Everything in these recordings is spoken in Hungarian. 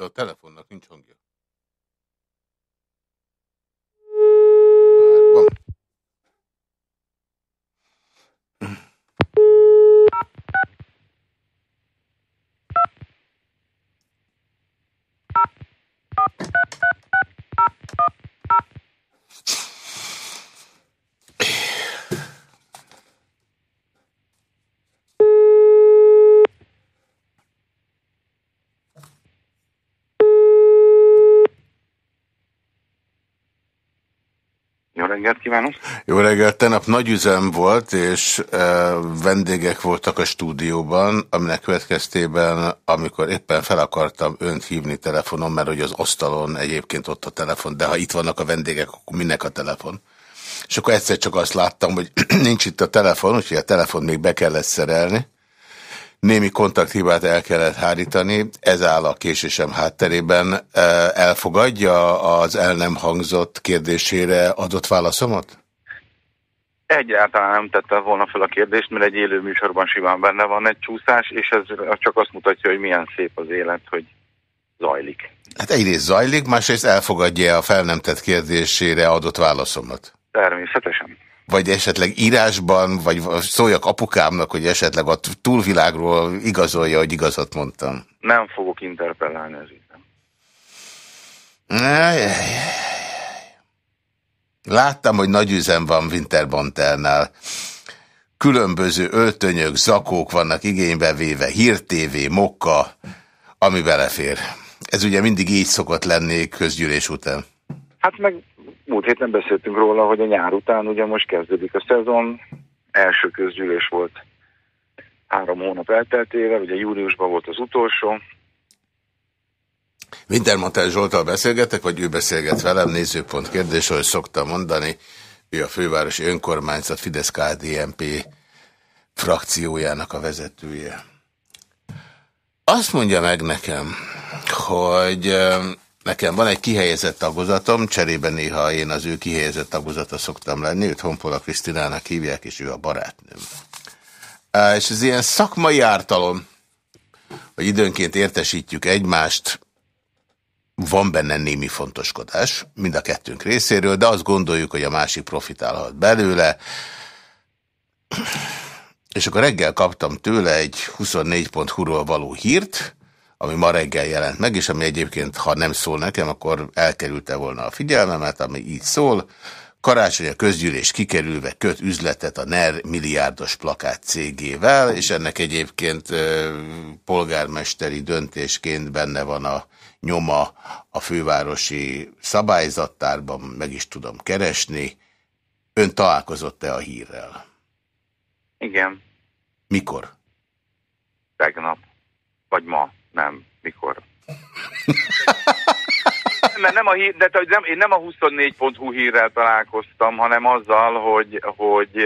De a telefonnak nincs hangja. Reggelt kívánok! Jó reggelt! Tenap nagy üzem volt, és e, vendégek voltak a stúdióban, aminek következtében, amikor éppen fel akartam önt hívni telefonon, mert hogy az asztalon egyébként ott a telefon, de ha itt vannak a vendégek, akkor minek a telefon? És akkor egyszer csak azt láttam, hogy nincs itt a telefon, úgyhogy a telefon még be kellett szerelni. Némi kontakthibát el kellett hárítani, ez áll a késésem hátterében. Elfogadja az el nem hangzott kérdésére adott válaszomat? Egyáltalán nem tette volna fel a kérdést, mert egy élő műsorban simán benne van egy csúszás, és ez csak azt mutatja, hogy milyen szép az élet, hogy zajlik. Hát egyrészt zajlik, másrészt elfogadja a fel nem tett kérdésére adott válaszomat. Természetesen vagy esetleg írásban, vagy szóljak apukámnak, hogy esetleg a túlvilágról igazolja, hogy igazat mondtam. Nem fogok interpellálni az ügyben. Láttam, hogy nagy üzem van Winterbanternál. Különböző öltönyök, zakók vannak igénybe véve, hírtévé, mokka, ami belefér. Ez ugye mindig így szokott lenni közgyűlés után. Hát meg múlt héten beszéltünk róla, hogy a nyár után ugye most kezdődik a szezon, első közgyűlés volt három hónap elteltével, ugye júliusban volt az utolsó. Wintermantel Zsoltal beszélgetek, vagy ő beszélget velem, nézőpont kérdés, ahogy szoktam mondani, ő a fővárosi önkormányzat Fidesz-KDNP frakciójának a vezetője. Azt mondja meg nekem, hogy Nekem van egy kihelyezett tagozatom, cserében néha én az ő kihelyezett tagozata szoktam lenni, őt Honpola Krisztinának hívják, és ő a barátnőm. És ez ilyen szakmai ártalom, hogy időnként értesítjük egymást, van benne némi fontoskodás, mind a kettőnk részéről, de azt gondoljuk, hogy a másik profitálhat belőle. És akkor reggel kaptam tőle egy 24.hu-ról való hírt, ami ma reggel jelent meg, és ami egyébként, ha nem szól nekem, akkor elkerülte volna a figyelmemet, ami így szól. Karácsony a közgyűlés kikerülve köt üzletet a NER milliárdos plakát cégével, és ennek egyébként polgármesteri döntésként benne van a nyoma a fővárosi szabályzattárban, meg is tudom keresni. Ön találkozott-e a hírrel? Igen. Mikor? Tegnap. Vagy ma. Nem, mikor? Mert nem a hír, de nem, én nem a 24.hu hírrel találkoztam, hanem azzal, hogy, hogy,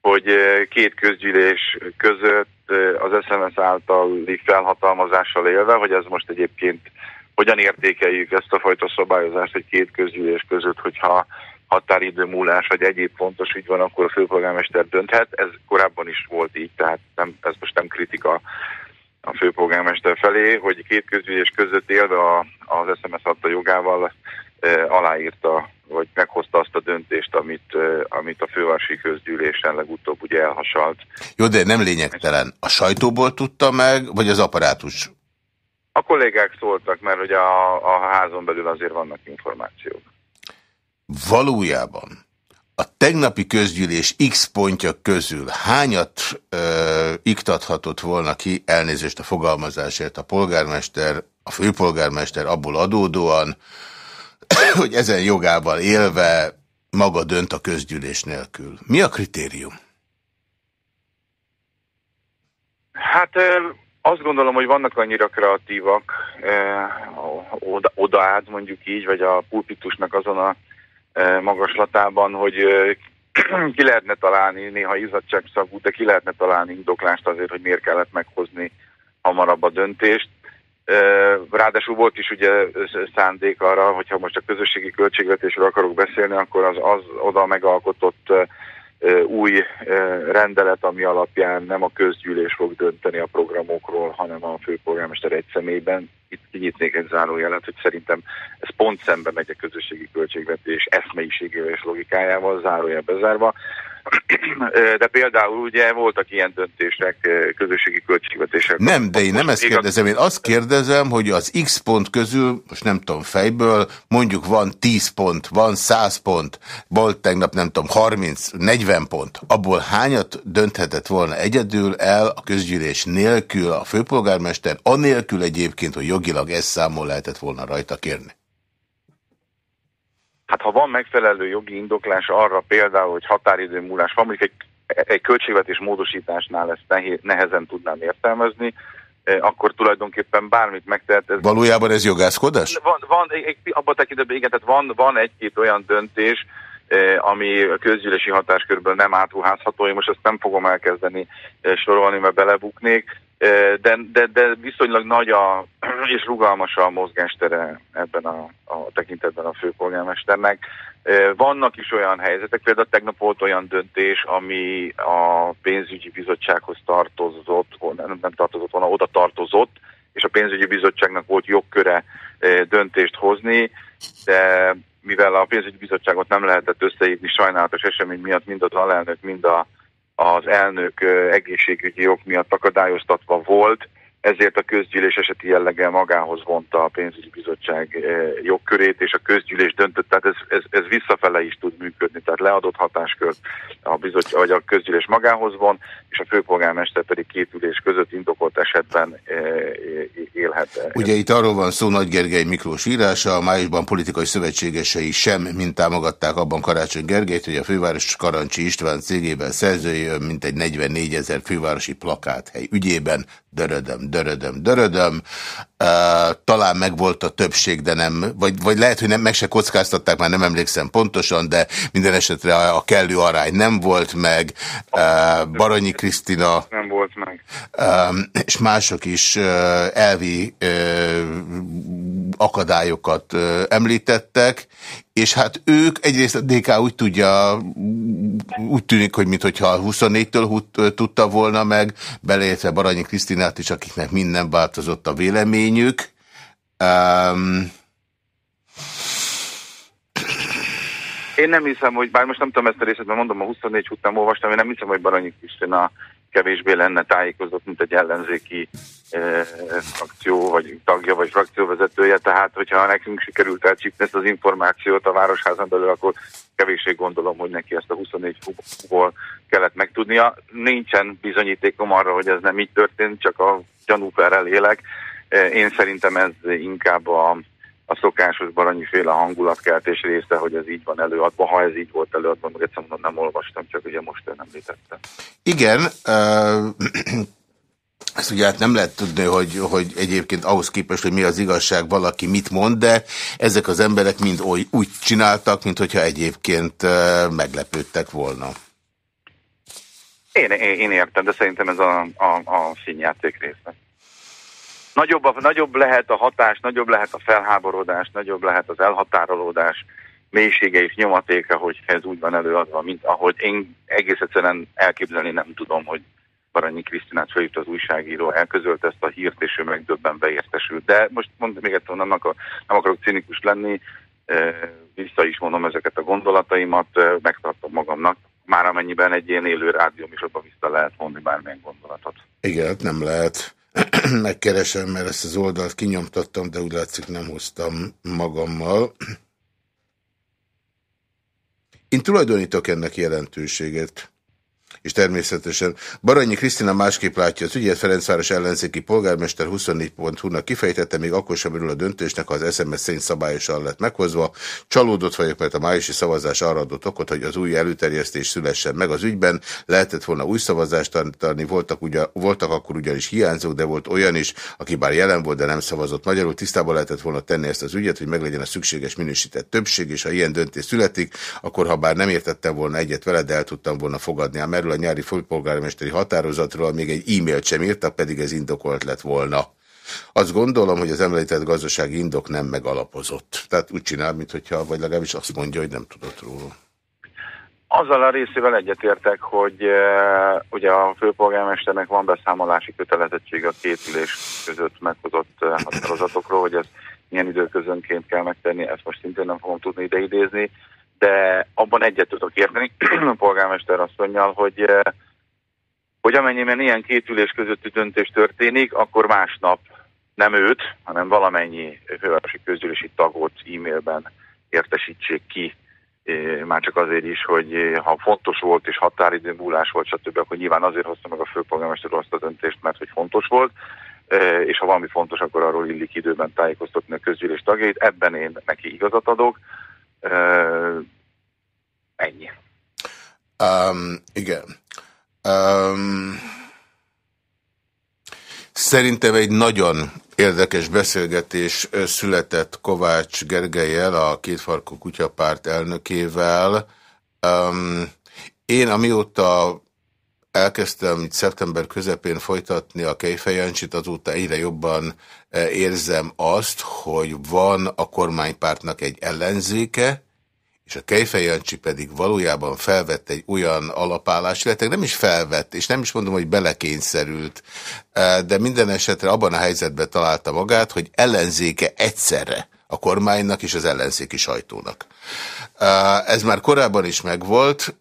hogy két közgyűlés között az SMS általi felhatalmazással élve, hogy ez most egyébként hogyan értékeljük ezt a fajta szabályozást, hogy két közgyűlés között, hogyha határidő múlás vagy egyéb fontos ügy van, akkor a főpolgármester dönthet. Ez korábban is volt így, tehát nem, ez most nem kritika a főpolgármester felé, hogy két közgyűlés között élve a, az SMS adta jogával e, aláírta, vagy meghozta azt a döntést, amit, e, amit a fővárosi közgyűlésen legutóbb ugye elhasalt. Jó, de nem lényegtelen. A sajtóból tudta meg, vagy az apparátus? A kollégák szóltak, mert ugye a, a házon belül azért vannak információk. Valójában a tegnapi közgyűlés X pontja közül hányat ö, iktathatott volna ki, elnézést a fogalmazásért a polgármester, a főpolgármester abból adódóan, hogy ezen jogával élve maga dönt a közgyűlés nélkül. Mi a kritérium? Hát azt gondolom, hogy vannak annyira kreatívak oda, odaád mondjuk így, vagy a pulpitusnak azon a magaslatában, hogy ki lehetne találni néha izzadságszagú, de ki lehetne találni indoklást azért, hogy miért kellett meghozni hamarabb a döntést. Ráadásul volt is ugye szándék arra, hogyha most a közösségi költségvetésről akarok beszélni, akkor az, az oda megalkotott új rendelet, ami alapján nem a közgyűlés fog dönteni a programokról, hanem a főpolgármester egy személyben. Itt kinyitnék egy zárójelet, hogy szerintem ez pont szembe megy a közösségi költségvetés eszmeiségével és logikájával, zárójel bezárva. De például ugye voltak ilyen döntések közösségi költségvetések. Nem, de én nem ezt kérdezem, én azt kérdezem, hogy az X pont közül, most nem tudom fejből, mondjuk van 10 pont, van 100 pont, volt tegnap nem tudom 30, 40 pont, abból hányat dönthetett volna egyedül el a közgyűlés nélkül a főpolgármester, anélkül egyébként, hogy jogilag ezt számol lehetett volna rajta kérni? Hát ha van megfelelő jogi indoklás arra például, hogy határidő múlás van, mondjuk egy, egy költségvetés módosításnál ezt nehéz, nehezen tudnám értelmezni, eh, akkor tulajdonképpen bármit megtehet. Ez Valójában ez jogászkodás? Van, van abban tekintetben igen, tehát van, van egy-két olyan döntés, eh, ami a közgyűlési hatáskörből nem átruházható. Én most ezt nem fogom elkezdeni eh, sorolni, mert belebuknék de, de, de viszonylag nagy a, és rugalmas a mozgástere ebben a, a tekintetben a főpolgármesternek. Vannak is olyan helyzetek, például tegnap volt olyan döntés, ami a pénzügyi bizottsághoz tartozott, nem, nem tartozott volna, oda tartozott, és a pénzügyi bizottságnak volt jogköre döntést hozni, de mivel a pénzügyi bizottságot nem lehetett összehívni sajnálatos esemény miatt, mind az alelnök, mind a az elnök egészségügyi ok miatt akadályoztatva volt, ezért a közgyűlés eseti jelleggel magához vonta a pénzügyi bizottság jogkörét, és a közgyűlés döntött, tehát ez, ez, ez visszafele is tud működni, tehát leadott hatáskört a, bizottság, vagy a közgyűlés magához von, és a főpolgármester pedig két ülés között indokolt esetben élhet. Ugye itt arról van szó Nagy Gergely Miklós írása, a májusban politikai szövetségesei sem mint támogatták abban Karácsony Gergelyt, hogy a főváros Karancsi István cégében mint egy 44 ezer fővárosi plakáthely ügyében, dörödöm, dörödöm, dörödöm. Uh, talán megvolt a többség, de nem, vagy, vagy lehet, hogy nem, meg se kockáztatták, már nem emlékszem pontosan, de minden esetre a, a kellő arány nem volt meg. Uh, Baranyi Krisztina... Nem volt meg. Uh, és mások is uh, elvi uh, akadályokat uh, említettek, és hát ők, egyrészt a DK úgy tudja, úgy tűnik, hogy mintha 24-től tudta volna meg, beleértve Baranyi Krisztinát is, akiknek minden változott a véleményük. Um, én nem hiszem, hogy, bár most nem tudom ezt a részet, mert mondom, a 24 után olvastam, én nem hiszem, hogy Baranyi Krisztina kevésbé lenne tájékozott, mint egy ellenzéki frakció, vagy tagja, vagy frakcióvezetője, tehát hogyha nekünk sikerült elcsípni ezt az információt a Városházan belül, akkor kevéssé gondolom, hogy neki ezt a 24 ból kellett megtudnia. Nincsen bizonyítékom arra, hogy ez nem így történt, csak a gyanúperrel élek. Én szerintem ez inkább a a szokásos baranyiféle hangulatkeltés része, hogy ez így van előadva. Ha ez így volt előadva, meg egyszer mondom, nem olvastam, csak ugye most nem említettem. Igen, uh, ezt ugye hát nem lehet tudni, hogy, hogy egyébként ahhoz képest, hogy mi az igazság, valaki mit mond, de ezek az emberek mind oly, úgy csináltak, mint hogyha egyébként meglepődtek volna. Én, én, én értem, de szerintem ez a, a, a színjáték része. Nagyobb, a, nagyobb lehet a hatás, nagyobb lehet a felháborodás, nagyobb lehet az elhatárolódás mélysége és nyomatéka, hogy ez úgy van előadva, mint ahogy én egész egyszerűen elképzelni nem tudom, hogy Baranyi Krisztinát az újságíró, elközölt ezt a hírt, és ő meg döbbenbe értesült. De most mondom, még egyszer, nem, akar, nem akarok cinikus lenni, vissza is mondom ezeket a gondolataimat, megtartom magamnak, már amennyiben egy ilyen élő rádióm is abban vissza lehet mondani bármilyen gondolatot. Igen, nem lehet. megkeresem, mert ezt az oldalt kinyomtattam, de úgy látszik nem hoztam magammal. Én tulajdonítok ennek jelentőséget és természetesen Baranyi Krisztina másképp látja az ügyet, Ferencváros ellenzéki polgármester 24.hu-nak kifejtette, még akkor sem örül a döntésnek, ha az SMS szerint szabályosan lett meghozva. Csalódott vagyok, mert a májusi szavazás arra adott okot, hogy az új előterjesztés szülessen meg az ügyben. Lehetett volna új szavazást tartani, voltak, ugyan, voltak akkor ugyanis hiányzók, de volt olyan is, aki bár jelen volt, de nem szavazott. Magyarul tisztában lehetett volna tenni ezt az ügyet, hogy meglegyen a szükséges minősített többség, és ha ilyen döntés születik, akkor ha bár nem értettem volna egyet vele, de el tudtam volna fogadni. A a nyári főpolgármesteri határozatról még egy e-mailt sem írtak, pedig ez indokolt lett volna. Azt gondolom, hogy az említett gazdasági indok nem megalapozott. Tehát úgy csinál, mintha, vagy legalábbis azt mondja, hogy nem tudott róla. azzal a részével egyetértek, hogy uh, ugye a főpolgármesternek van beszámolási kötelezettség a két ülés között meghozott uh, határozatokról, hogy ez milyen időközönként kell megtenni, ezt most szintén nem fogom tudni ideidézni, de abban egyet tudok érteni a polgármester asszonynal, hogy, uh, hogy amennyiben ilyen két ülés közötti döntés történik, akkor másnap nem őt, hanem valamennyi fővárosi közgyűlési tagot e-mailben értesítsék ki már csak azért is, hogy ha fontos volt és határidő múlás volt, stb., akkor nyilván azért hozta meg a főpolgármester azt a döntést, mert hogy fontos volt, és ha valami fontos, akkor arról illik időben tájékoztatni a közgyűlés tagjait. Ebben én neki igazat adok. Ennyi. Um, igen. Um, szerintem egy nagyon Érdekes beszélgetés született Kovács Gergelyel, a Kétfarkú Kutyapárt elnökével. Um, én amióta elkezdtem szeptember közepén folytatni a Kejfejancsit, azóta egyre jobban érzem azt, hogy van a kormánypártnak egy ellenzéke, és a Kejfej Jancsi pedig valójában felvett egy olyan alapállást, illetve nem is felvett, és nem is mondom, hogy belekényszerült, eh, de minden esetre abban a helyzetben találta magát, hogy ellenzéke egyszerre a kormánynak és az ellenzéki sajtónak. Eh, ez már korábban is megvolt,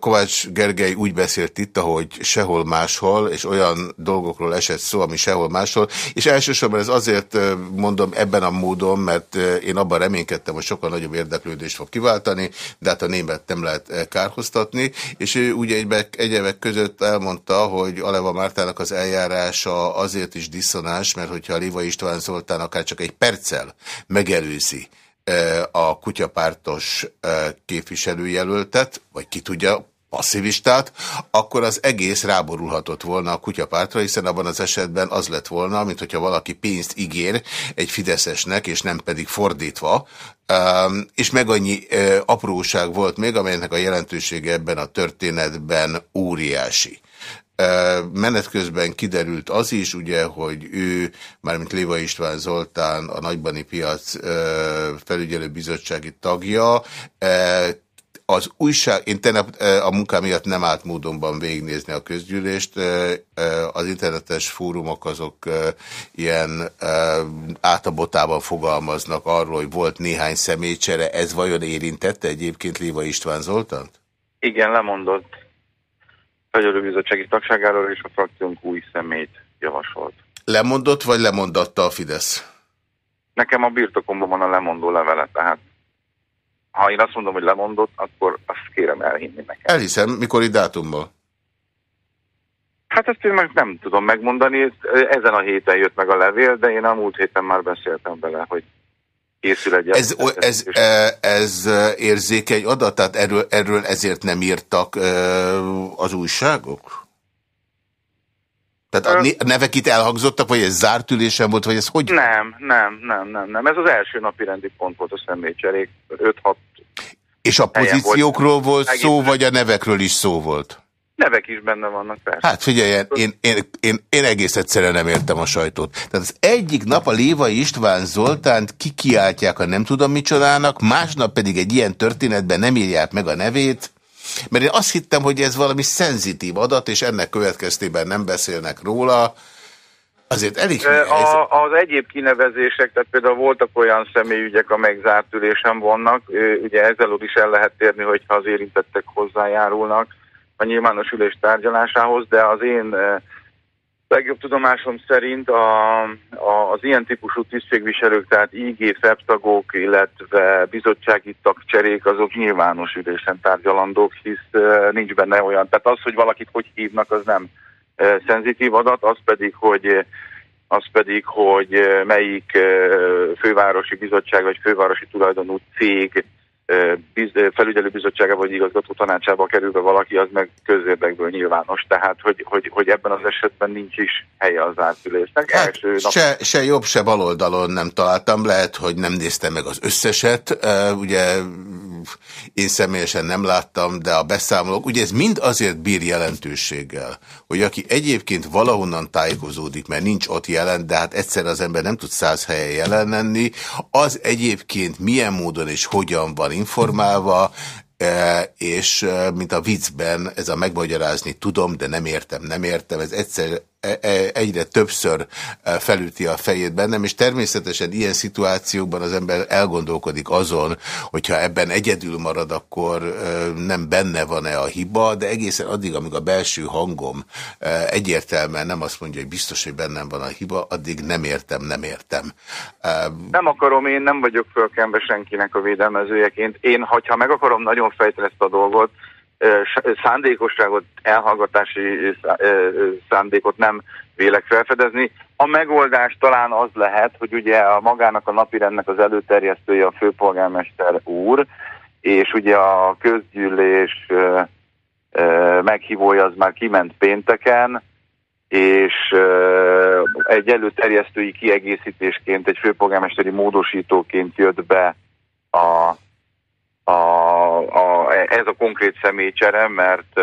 Kovács Gergely úgy beszélt itt, ahogy sehol máshol, és olyan dolgokról esett szó, ami sehol máshol, és elsősorban ez azért mondom ebben a módon, mert én abban reménykedtem, hogy sokkal nagyobb érdeklődést fog kiváltani, de hát a német nem lehet kárhoztatni, és ő ugye egyebek, egyebek között elmondta, hogy Aleva Mártának az eljárása azért is diszonás, mert hogyha a Liva István Zoltán akár csak egy perccel megelőzi, a kutyapártos képviselőjelöltet, vagy ki tudja, passzivistát, akkor az egész ráborulhatott volna a kutyapártra, hiszen abban az esetben az lett volna, mint hogyha valaki pénzt ígér egy fideszesnek, és nem pedig fordítva, és meg annyi apróság volt még, amelynek a jelentősége ebben a történetben óriási. Menet közben kiderült az is, ugye, hogy ő, mármint Léva István Zoltán, a Nagybani Piac felügyelőbizottsági tagja, az újság, én tegnap a munkám miatt nem állt módonban végignézni a közgyűlést, az internetes fórumok azok ilyen átabotában fogalmaznak arról, hogy volt néhány személycsere, ez vajon érintette egyébként Léva István Zoltánt? Igen, lemondott bizottsági tagságáról és a frakciónk új szemét javasolt. Lemondott, vagy lemondatta a Fidesz? Nekem a birtokomban van a lemondó levele, tehát ha én azt mondom, hogy lemondott, akkor azt kérem elhinni nekem. Elhiszem, mikor dátumból? Hát ezt én meg nem tudom megmondani, ezen a héten jött meg a levél, de én a múlt héten már beszéltem bele, hogy készül egy... Ez, ez, e, ez érzékeny adat? Tehát erről, erről ezért nem írtak az újságok? Tehát a nevek itt elhangzottak, vagy ez zárt ülésen volt, vagy ez hogy? Nem, nem, nem, nem, nem. Ez az első napi rendi pont volt a személycserék. 5-6 És a pozíciókról volt, volt szó, vagy a nevekről is szó volt? Nevek is benne vannak, persze. Hát figyelj, én, én, én, én egész egyszerűen nem értem a sajtót. Tehát az egyik nap a Lévai István Zoltánt kikiáltják a nem tudom micsodának, másnap pedig egy ilyen történetben nem írják meg a nevét, mert én azt hittem, hogy ez valami szenzitív adat, és ennek következtében nem beszélnek róla. Azért elég... A, az egyéb kinevezések, tehát például voltak olyan személyügyek, amelyek zárt ülésen vannak, ugye ezzel is el lehet térni, hogyha az érintettek hozzájárulnak a nyilvános ülés tárgyalásához, de az én eh, legjobb tudomásom szerint a, a, az ilyen típusú tisztségviselők, tehát IG, FEP-tagok, illetve bizottsági tagcserék, azok nyilvános ülésen tárgyalandók, hisz uh, nincs benne olyan. Tehát az, hogy valakit hogy hívnak, az nem uh, szenzitív adat, az pedig, hogy az pedig, hogy melyik fővárosi bizottság vagy fővárosi tulajdonú cég felügyelőbizottsága vagy igazgató tanácsába kerülve valaki, az meg közérdekből nyilvános. Tehát, hogy, hogy, hogy ebben az esetben nincs is helye az átülésnek. Hát Első nap... se, se jobb, se baloldalon nem találtam. Lehet, hogy nem néztem meg az összeset. Ugye én személyesen nem láttam, de a beszámolók, ugye ez mind azért bír jelentőséggel, hogy aki egyébként valahonnan tájékozódik, mert nincs ott jelen, de hát egyszer az ember nem tud száz helyen jelen lenni, az egyébként milyen módon és hogyan van informálva, és mint a viccben ez a megmagyarázni tudom, de nem értem, nem értem, ez egyszer E, e, egyre többször e, felüti a fejét bennem, és természetesen ilyen szituációkban az ember elgondolkodik azon, hogyha ebben egyedül marad, akkor nem benne van-e a hiba, de egészen addig, amíg a belső hangom egyértelműen nem azt mondja, hogy biztos, hogy bennem van a hiba, addig nem értem, nem értem. Nem akarom, én nem vagyok fölkenve senkinek a védelmezőjeként. Én, hogyha meg akarom nagyon fejteni ezt a dolgot, szándékosságot, elhallgatási szándékot nem vélek felfedezni. A megoldás talán az lehet, hogy ugye a magának a napirendnek az előterjesztője a főpolgármester úr, és ugye a közgyűlés meghívója az már kiment pénteken, és egy előterjesztői kiegészítésként, egy főpolgármesteri módosítóként jött be a a, ez a konkrét személycsere, mert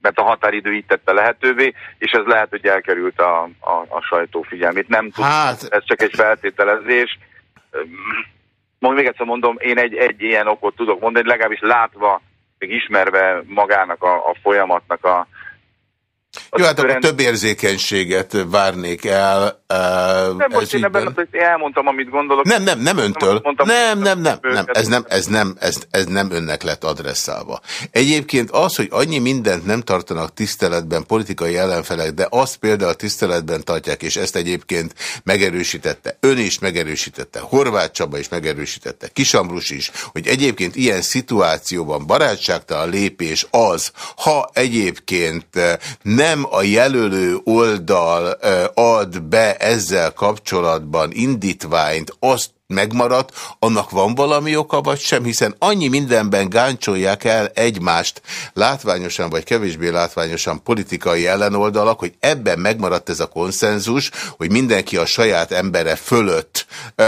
mert a határidő így tette lehetővé, és ez lehet, hogy elkerült a, a, a sajtó figyelmét. Nem tudom, hát... ez csak egy feltételezés. Mondom, még egyszer mondom, én egy, egy ilyen okot tudok mondani, legalábbis látva, még ismerve magának a, a folyamatnak a, jó, hát akkor több érzékenységet várnék el. Nem, most én ebben hogy elmondtam, amit gondolok. Nem, nem, nem öntől. Mondtam, nem, nem, nem, nem. Ez nem, ez nem, ez, ez nem önnek lett adresszálva. Egyébként az, hogy annyi mindent nem tartanak tiszteletben politikai ellenfelek, de azt például tiszteletben tartják, és ezt egyébként megerősítette. Ön is megerősítette, Horváth Csaba is megerősítette, Kisambrus is, hogy egyébként ilyen szituációban barátságtalan lépés az, ha egyébként nem a jelölő oldal ad be ezzel kapcsolatban indítványt, azt megmaradt, annak van valami oka, vagy sem, hiszen annyi mindenben gáncsolják el egymást látványosan, vagy kevésbé látványosan politikai ellenoldalak, hogy ebben megmaradt ez a konszenzus, hogy mindenki a saját embere fölött.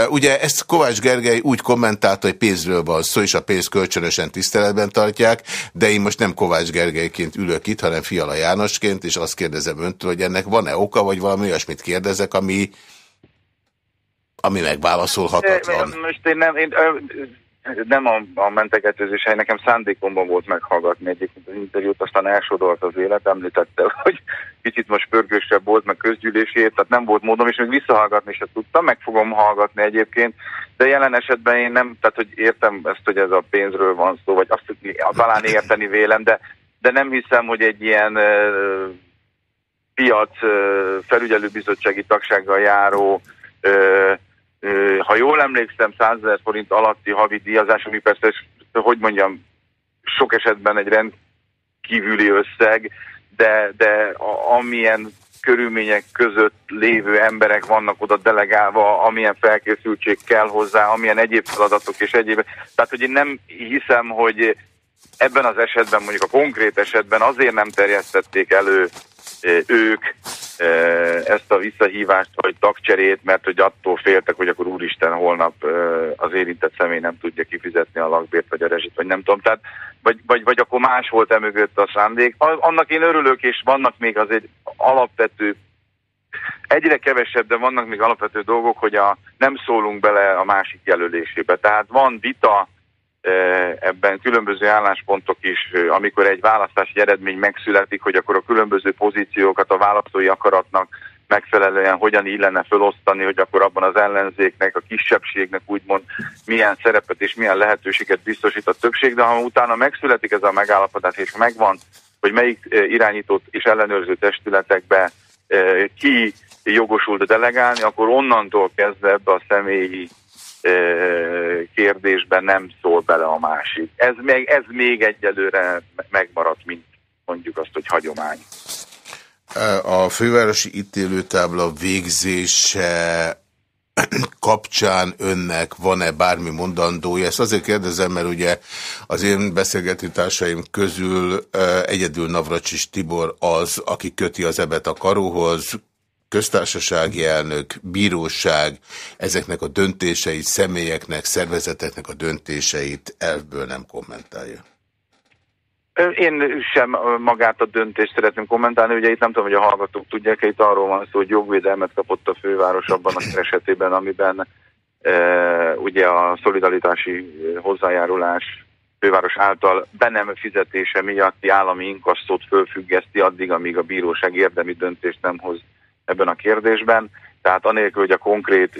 Ugye ezt Kovács Gergely úgy kommentálta, hogy pénzről van szó, és a pénzt kölcsönösen tiszteletben tartják, de én most nem Kovács Gergelyként ülök itt, hanem Fiala Jánosként, és azt kérdezem öntől, hogy ennek van-e oka, vagy valami olyasmit kérdezek, ami ami megválaszolhatatlan. Most én nem, én, nem a, a mentegetőzés hely, nekem szándékomban volt meghallgatni az interjút, aztán elsodolt az élet, említette, hogy kicsit most pörgősebb volt, meg közgyűlését, tehát nem volt módom, és még visszahallgatni se tudtam, meg fogom hallgatni egyébként, de jelen esetben én nem, tehát hogy értem ezt, hogy ez a pénzről van szó, vagy azt talán érteni vélem, de, de nem hiszem, hogy egy ilyen piac uh, felügyelőbizottsági tagsággal járó ha jól emlékszem, 100 ezer forint alatti havi díjazás, ami persze, hogy mondjam, sok esetben egy rendkívüli összeg, de, de amilyen körülmények között lévő emberek vannak oda delegálva, amilyen felkészültség kell hozzá, amilyen egyéb feladatok és egyéb. Tehát, hogy én nem hiszem, hogy ebben az esetben, mondjuk a konkrét esetben azért nem terjesztették elő ők ezt a visszahívást vagy tagcserét, mert hogy attól féltek, hogy akkor úristen holnap az érintett személy nem tudja kifizetni a lakbért vagy a rezsit, vagy nem tudom. Tehát, vagy, vagy, vagy akkor más volt e mögött a szándék. Annak én örülök, és vannak még az egy alapvető egyre kevesebb, de vannak még alapvető dolgok, hogy a, nem szólunk bele a másik jelölésébe. Tehát van vita, ebben különböző álláspontok is, amikor egy választási eredmény megszületik, hogy akkor a különböző pozíciókat a választói akaratnak megfelelően hogyan illene felosztani, hogy akkor abban az ellenzéknek, a kisebbségnek úgymond milyen szerepet és milyen lehetőséget biztosít a többség, de ha utána megszületik ez a megállapodás, és megvan, hogy melyik irányított és ellenőrző testületekbe ki jogosult delegálni, akkor onnantól kezdve ebbe a személyi kérdésben nem szól bele a másik. Ez még, ez még egyelőre megmaradt, mint mondjuk azt, hogy hagyomány. A fővárosi ítélőtábla végzése kapcsán önnek van-e bármi mondandója? Ezt azért kérdezem, mert ugye az én beszélgető társaim közül egyedül Navracsis Tibor az, aki köti az ebet a karóhoz, köztársasági elnök, bíróság ezeknek a döntéseit, személyeknek, szervezeteknek a döntéseit elvből nem kommentálja. Én sem magát a döntést szeretném kommentálni, ugye itt nem tudom, hogy a hallgatók tudják, itt arról van szó, hogy jogvédelmet kapott a főváros abban a esetében, amiben e, ugye a szolidaritási hozzájárulás főváros által be nem fizetése miatti állami inkasszót fölfüggeszti addig, amíg a bíróság érdemi döntést nem hoz ebben a kérdésben. Tehát anélkül, hogy a konkrét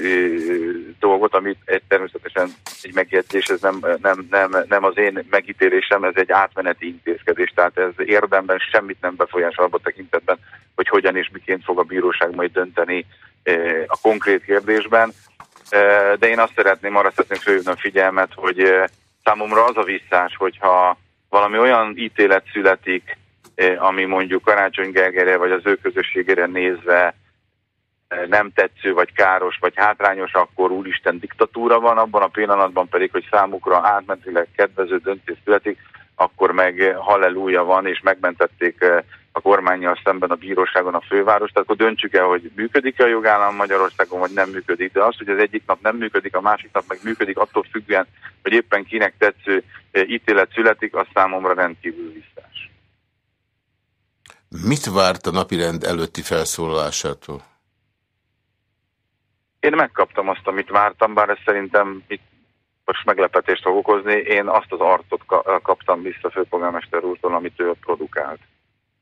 dolgot, amit egy, természetesen egy megjegyzés, ez nem, nem, nem, nem az én megítélésem, ez egy átmeneti intézkedés, tehát ez érdemben semmit nem befolyásol abban tekintetben, hogy hogyan és miként fog a bíróság majd dönteni a konkrét kérdésben. De én azt szeretném, arra szeretném fölhívni a figyelmet, hogy számomra az a visszás, hogyha valami olyan ítélet születik, ami mondjuk Karácsony Gergelyre vagy az ő közösségére nézve nem tetsző, vagy káros, vagy hátrányos, akkor úristen diktatúra van, abban a pillanatban pedig, hogy számukra átmentileg kedvező döntés születik, akkor meg halleluja van, és megmentették a kormányjal szemben a bíróságon a főváros. Tehát akkor döntsük el, hogy működik-e a jogállam Magyarországon, vagy nem működik. De az, hogy az egyik nap nem működik, a másik nap meg működik, attól függően, hogy éppen kinek tetsző ítélet születik, az számomra rendkívül visszás. Mit várt a napirend előtti felszólalásától? Én megkaptam azt, amit vártam, bár ez szerintem itt most meglepetést fog okozni. Én azt az arcot kaptam vissza főpolgármester úrtól, amit ő produkált.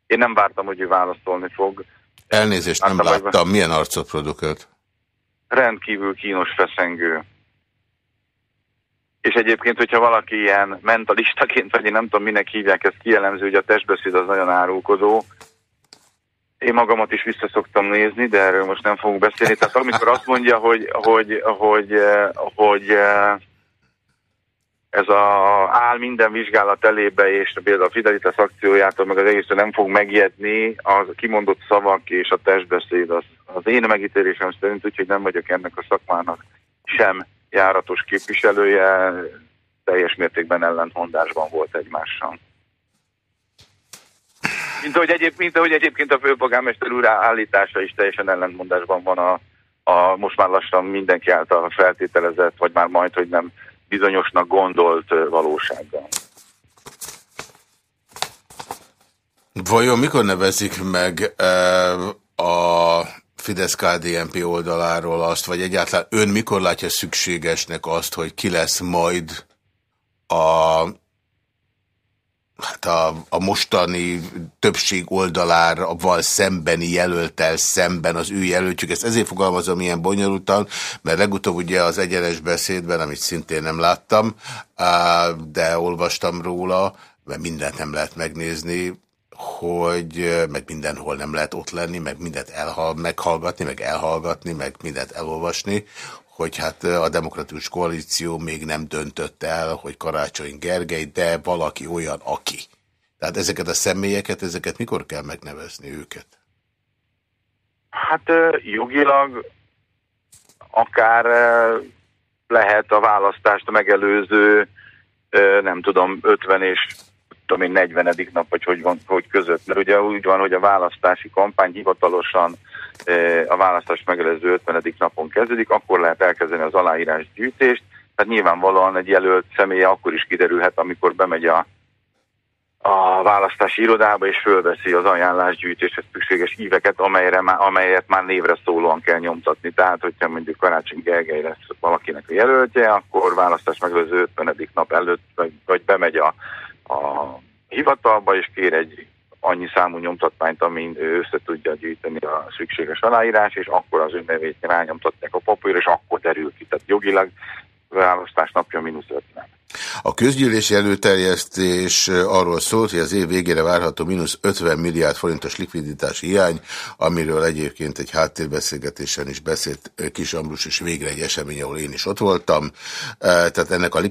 Én nem vártam, hogy ő válaszolni fog. Elnézést nem Vártam, láttam. Vagy... Milyen arcot produkált? Rendkívül kínos feszengő. És egyébként, hogyha valaki ilyen mentalistaként, vagy én nem tudom, minek hívják ezt kielemző, hogy a testbeszéd az nagyon árulkodó, én magamat is vissza szoktam nézni, de erről most nem fogunk beszélni. Tehát amikor azt mondja, hogy, hogy, hogy, hogy ez a áll minden vizsgálat elébe, és például a Fidelitas akciójától, meg az egészre nem fog megijedni, az kimondott szavak és a testbeszéd az, az én megítélésem szerint, úgyhogy nem vagyok ennek a szakmának sem járatos képviselője, teljes mértékben ellentmondásban volt egymással. Mint ahogy, egyéb, mint ahogy egyébként a főpolgármester úr állítása is teljesen ellentmondásban van a, a most már lassan mindenki által feltételezett, vagy már majd, hogy nem bizonyosnak gondolt valósággal. Vajon mikor nevezik meg a Fidesz-KDNP oldaláról azt, vagy egyáltalán ön mikor látja szükségesnek azt, hogy ki lesz majd a hát a, a mostani többség oldalával szembeni jelöltel szemben az ő jelöltjük. Ezt ezért fogalmazom ilyen bonyolultan, mert legutóbb ugye az egyenes beszédben, amit szintén nem láttam, de olvastam róla, mert mindent nem lehet megnézni, hogy meg mindenhol nem lehet ott lenni, meg mindent elhal, meghallgatni, meg elhallgatni, meg mindent elolvasni, hogy hát a demokratikus koalíció még nem döntött el, hogy Karácsony Gergely, de valaki olyan, aki. Tehát ezeket a személyeket, ezeket mikor kell megnevezni őket? Hát jogilag akár lehet a választást megelőző, nem tudom, 50 és tudom én, 40. nap, vagy hogy, van, hogy között. Mert ugye úgy van, hogy a választási kampány hivatalosan a választás megelőző 50. napon kezdődik, akkor lehet elkezdeni az aláírás gyűjtést. Tehát nyilvánvalóan egy jelölt személye akkor is kiderülhet, amikor bemegy a, a választási irodába és fölveszi az ajánlásgyűjtéshez szükséges íveket, amelyre, amelyet már névre szólóan kell nyomtatni. Tehát, hogyha mondjuk Karácsony Gergely lesz valakinek a jelöltje, akkor választás megelőző 50. nap előtt, vagy, vagy bemegy a, a hivatalba és kér egy annyi számú nyomtatványt, amin ő össze tudja gyűjteni a szükséges aláírás, és akkor az nevét rányomtatják a papírra, és akkor derül ki. Tehát jogilag választás napja mínusz 50. A közgyűlési előterjesztés arról szólt, hogy az év végére várható mínusz 50 milliárd forintos likviditási hiány, amiről egyébként egy háttérbeszélgetésen is beszélt Kis Ambrus, és végre egy esemény, ahol én is ott voltam. Tehát ennek a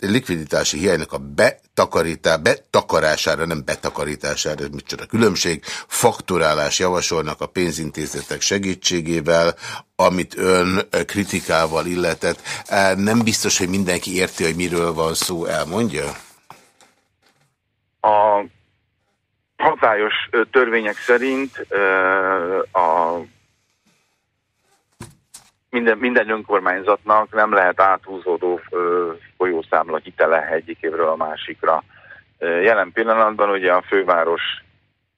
likviditási hiánynak a betakarítá, betakarására, nem betakarítására, ez micsoda különbség, faktorálás javasolnak a pénzintézetek segítségével, amit ön kritikával illetett. Nem biztos, hogy mindenki érti, hogy miről van szó, elmondja? A hatályos törvények szerint a minden, minden önkormányzatnak nem lehet áthúzódó folyószámla hitele egyik évről a másikra. Jelen pillanatban ugye a főváros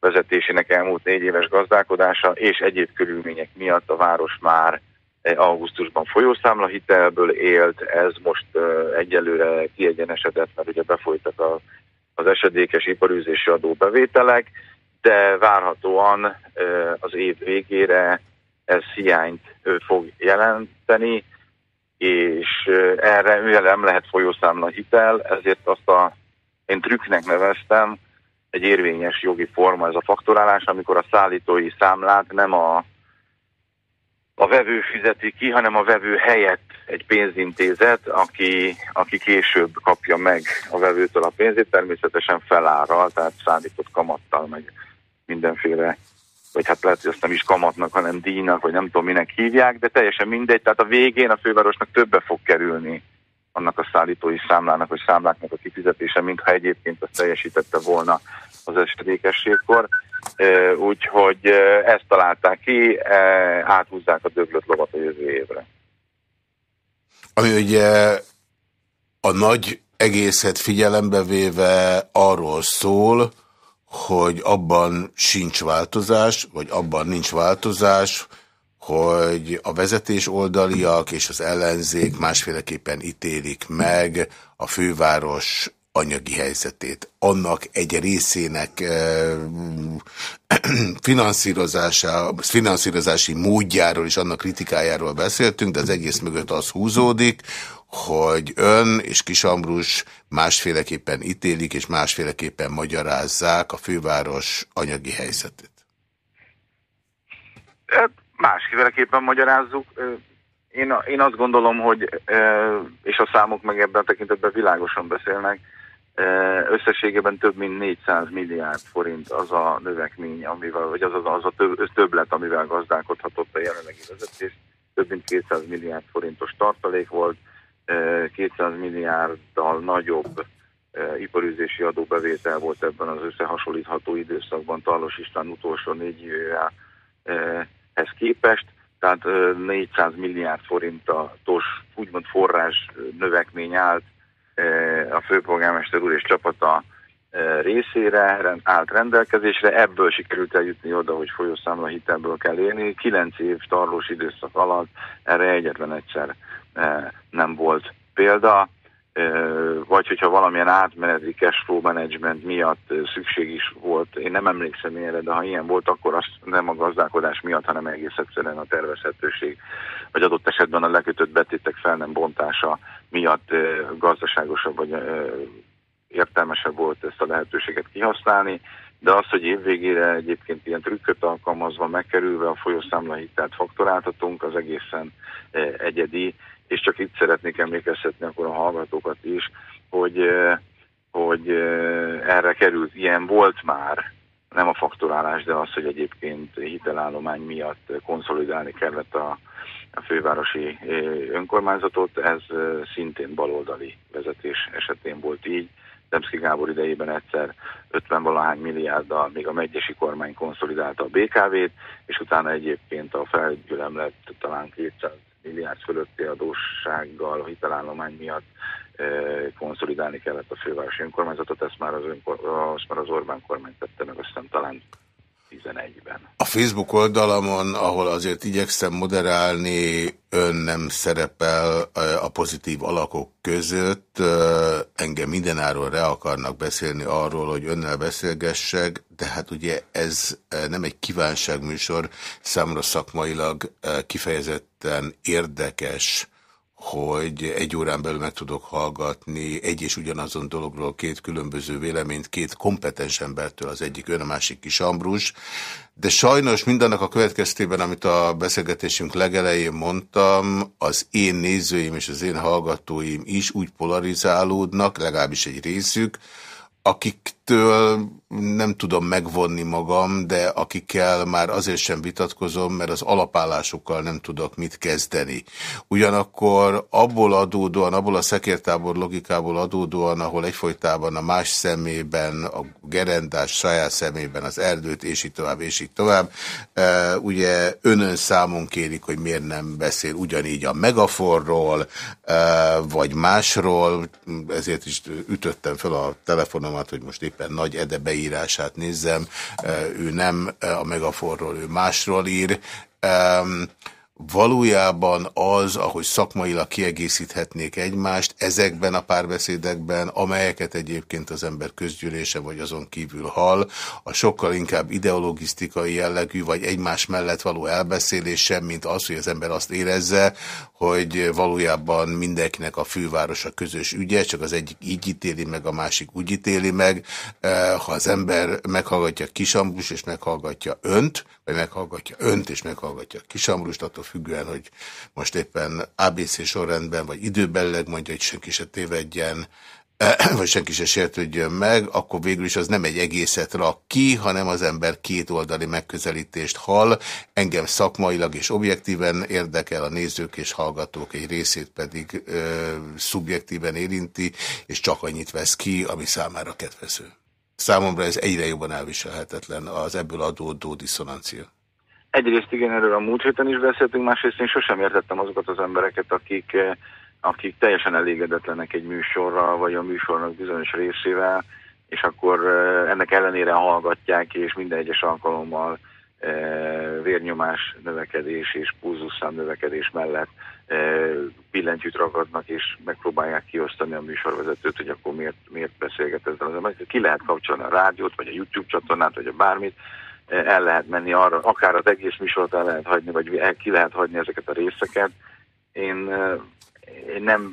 vezetésének elmúlt négy éves gazdálkodása és egyéb körülmények miatt a város már augusztusban folyószámlahitelből élt, ez most egyelőre kiegyenesedett, mert ugye befolytak a, az esedékes iparűzési adóbevételek, de várhatóan az év végére ez hiányt fog jelenteni, és erre, mivel nem lehet folyószámla hitel, ezért azt a, én trükknek neveztem, egy érvényes jogi forma ez a faktorálás, amikor a szállítói számlát nem a a vevő fizeti ki, hanem a vevő helyett egy pénzintézet, aki, aki később kapja meg a vevőtől a pénzét, természetesen felárral, tehát szállított kamattal, meg mindenféle, vagy hát lehet, hogy azt nem is kamatnak, hanem díjnak, vagy nem tudom minek hívják, de teljesen mindegy, tehát a végén a fővárosnak többe fog kerülni annak a szállítói számlának, vagy számláknak a kifizetése, mintha egyébként azt teljesítette volna az esedékességkor. Úgyhogy ezt találták ki, áthúzzák a döglött lovat a jövő évre. Ami ugye a nagy egészet figyelembe véve arról szól, hogy abban sincs változás, vagy abban nincs változás, hogy a vezetés oldaliak és az ellenzék másféleképpen ítélik meg a főváros anyagi helyzetét, annak egy részének finanszírozása, finanszírozási módjáról és annak kritikájáról beszéltünk, de az egész mögött az húzódik, hogy ön és Kisambrus másféleképpen ítélik és másféleképpen magyarázzák a főváros anyagi helyzetét. Hát, másféleképpen magyarázzuk. Én, én azt gondolom, hogy, és a számok meg ebben a tekintetben világosan beszélnek, Összességében több mint 400 milliárd forint az a növekmény, amivel, vagy az, az, az a több, többlet, amivel gazdálkodhatott a jelenlegi vezetés. Több mint 200 milliárd forintos tartalék volt, 200 milliárddal nagyobb iparüzési adóbevétel volt ebben az összehasonlítható időszakban Tallos István utolsó négy évehez képest, tehát 400 milliárd forintos úgymond forrás növekmény állt a főpolgármester úr és csapata részére állt rendelkezésre, ebből sikerült eljutni oda, hogy folyószámla hitelből kell élni. Kilenc év tarlós időszak alatt erre egyetlen egyszer nem volt példa, vagy hogyha valamilyen átmeneti cashflow management miatt szükség is volt, én nem emlékszem ilyenre, de ha ilyen volt, akkor azt nem a gazdálkodás miatt, hanem egész egyszerűen a tervezhetőség, vagy adott esetben a lekötött betétek fel nem bontása miatt gazdaságosabb vagy értelmesebb volt ezt a lehetőséget kihasználni, de az, hogy évvégére egyébként ilyen trükköt alkalmazva megkerülve a folyószámla hitelt faktoráltatunk, az egészen egyedi, és csak itt szeretnék emlékeztetni akkor a hallgatókat is, hogy, hogy erre került, ilyen volt már, nem a faktorálás, de az, hogy egyébként hitelállomány miatt konszolidálni kellett a, a fővárosi önkormányzatot, ez szintén baloldali vezetés esetén volt így. Demszki Gábor idejében egyszer 50 valahány milliárddal még a megyesi kormány konszolidálta a BKV-t, és utána egyébként a felgyülemlet talán 200 milliárd fölötti adóssággal hitelállomány miatt konszolidálni kellett a fővárosi önkormányzatot, ezt már az, önkor, azt már az Orbán kormány tette meg, aztán talán 11-ben. A Facebook oldalamon, ahol azért igyekszem moderálni, ön nem szerepel a pozitív alakok között. Engem mindenáról re akarnak beszélni arról, hogy önnel beszélgessek, de hát ugye ez nem egy kívánságműsor, számra szakmailag kifejezetten érdekes, hogy egy órán belül meg tudok hallgatni egy és ugyanazon dologról két különböző véleményt, két kompetens embertől, az egyik ön, a másik kis Ambrus, de sajnos mindannak a következtében, amit a beszélgetésünk legelején mondtam, az én nézőim és az én hallgatóim is úgy polarizálódnak, legalábbis egy részük, akiktől nem tudom megvonni magam, de akikkel már azért sem vitatkozom, mert az alapállásukkal nem tudok mit kezdeni. Ugyanakkor abból adódóan, abból a szekértábor logikából adódóan, ahol egyfolytában a más szemében, a gerendás saját szemében az erdőt, és így tovább, és így tovább, e, ugye önön számon kérik, hogy miért nem beszél ugyanígy a megaforról, e, vagy másról, ezért is ütöttem fel a telefonomat, hogy most éppen nagy edebe leírását nézzem, ő nem a Megaforról, ő másról ír. Valójában az, ahogy szakmailag kiegészíthetnék egymást ezekben a párbeszédekben, amelyeket egyébként az ember közgyűlése vagy azon kívül hall, a sokkal inkább ideologisztikai jellegű, vagy egymás mellett való elbeszélés sem, mint az, hogy az ember azt érezze, hogy valójában mindenkinek a főváros a közös ügye, csak az egyik így ítéli meg, a másik úgy ítéli meg. Eh, ha az ember meghallgatja Kisambus és meghallgatja önt, vagy meghallgatja önt és meghallgatja Kisambrust, attól függően, hogy most éppen ABC sorrendben, vagy időbelleg mondja, hogy senki se tévedjen, vagy senki se sértődjön meg, akkor végül is az nem egy egészet rak ki, hanem az ember két oldali megközelítést hall. Engem szakmailag és objektíven érdekel, a nézők és hallgatók egy részét pedig ö, szubjektíven érinti, és csak annyit vesz ki, ami számára kedvező. Számomra ez egyre jobban elviselhetetlen az ebből adódó diszonancia. Egyrészt igen, erről a múlt héten is beszéltünk, másrészt én sosem értettem azokat az embereket, akik, eh, akik teljesen elégedetlenek egy műsorral, vagy a műsornak bizonyos részével, és akkor eh, ennek ellenére hallgatják, és minden egyes alkalommal eh, vérnyomás növekedés és pulzusszám növekedés mellett billentyűt ragadnak, és megpróbálják kiosztani a műsorvezetőt, hogy akkor miért, miért beszélget ezzel az ember. Ki lehet kapcsolni a rádiót, vagy a YouTube csatornát, vagy a bármit, el lehet menni arra, akár az egész műsort el lehet hagyni, vagy el ki lehet hagyni ezeket a részeket. Én, én nem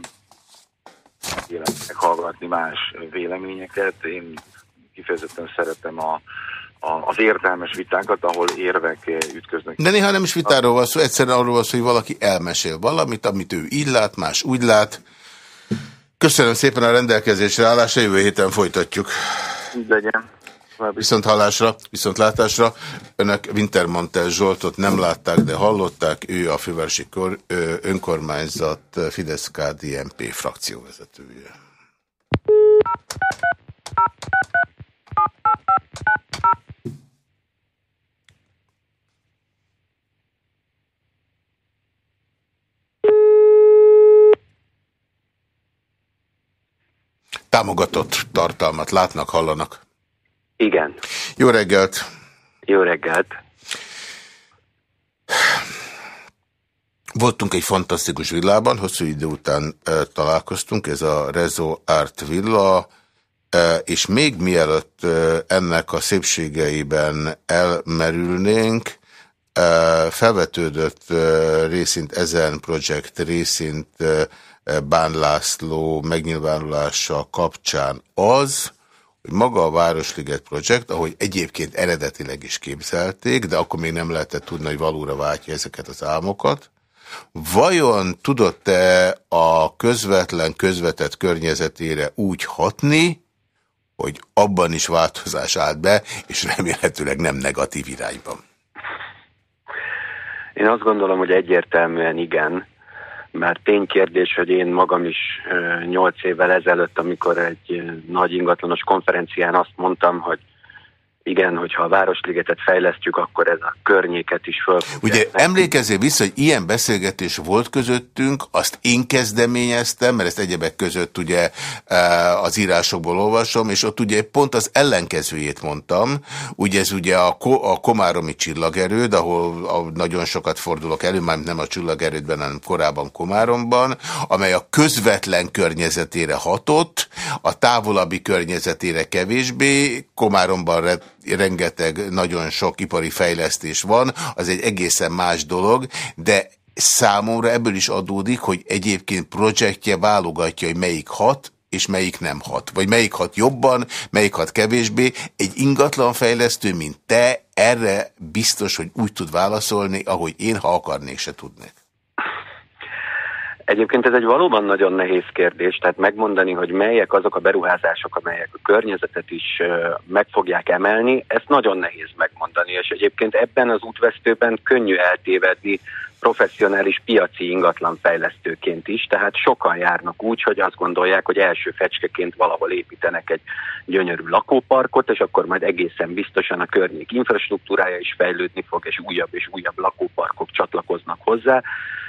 meghallgatni más véleményeket, én kifejezetten szeretem a, a, az értelmes vitákat, ahol érvek ütköznek. De néha nem is vitáról van szó, egyszerűen arról van szó, hogy valaki elmesél valamit, amit ő így lát, más úgy lát. Köszönöm szépen a rendelkezésre állásra, jövő héten folytatjuk. Így legyen. Viszont hallásra, viszont látásra. Önök Wintermantel Zsoltot nem látták, de hallották. Ő a fővárosi kor, önkormányzat Fidesz-KDNP frakcióvezetője. Támogatott tartalmat látnak, hallanak. Igen. Jó reggelt! Jó reggelt! Voltunk egy fantasztikus villában, hosszú idő után e, találkoztunk, ez a Rezo Art Villa, e, és még mielőtt e, ennek a szépségeiben elmerülnénk, e, felvetődött e, részint ezen projekt, részint e, Bán László megnyilvánulása kapcsán az, maga a Városliget Projekt, ahogy egyébként eredetileg is képzelték, de akkor még nem lehetett tudni, hogy valóra váltja ezeket az álmokat, vajon tudott-e a közvetlen, közvetett környezetére úgy hatni, hogy abban is változás állt be, és remélhetőleg nem negatív irányban? Én azt gondolom, hogy egyértelműen igen, mert ténykérdés, hogy én magam is nyolc évvel ezelőtt, amikor egy nagy ingatlanos konferencián azt mondtam, hogy igen, hogyha a Városligetet fejlesztjük, akkor ez a környéket is föl. Ugye emlékezzél vissza, hogy ilyen beszélgetés volt közöttünk, azt én kezdeményeztem, mert ezt egyebek között ugye e, az írásokból olvasom, és ott ugye pont az ellenkezőjét mondtam, ugye ez ugye a, Ko a Komáromi csillagerőd, ahol nagyon sokat fordulok elő, már nem a csillagerődben, hanem korábban Komáromban, amely a közvetlen környezetére hatott, a távolabbi környezetére kevésbé, Komáromban rengeteg, nagyon sok ipari fejlesztés van, az egy egészen más dolog, de számomra ebből is adódik, hogy egyébként projektje válogatja, hogy melyik hat, és melyik nem hat. Vagy melyik hat jobban, melyik hat kevésbé. Egy ingatlan fejlesztő, mint te, erre biztos, hogy úgy tud válaszolni, ahogy én, ha akarnék, se tudnék. Egyébként ez egy valóban nagyon nehéz kérdés, tehát megmondani, hogy melyek azok a beruházások, amelyek a környezetet is meg fogják emelni, ezt nagyon nehéz megmondani, és egyébként ebben az útvesztőben könnyű eltévedni professzionális piaci ingatlanfejlesztőként is, tehát sokan járnak úgy, hogy azt gondolják, hogy első fecskeként valahol építenek egy gyönyörű lakóparkot, és akkor majd egészen biztosan a környék infrastruktúrája is fejlődni fog, és újabb és újabb lakóparkok csatlakoznak hozzá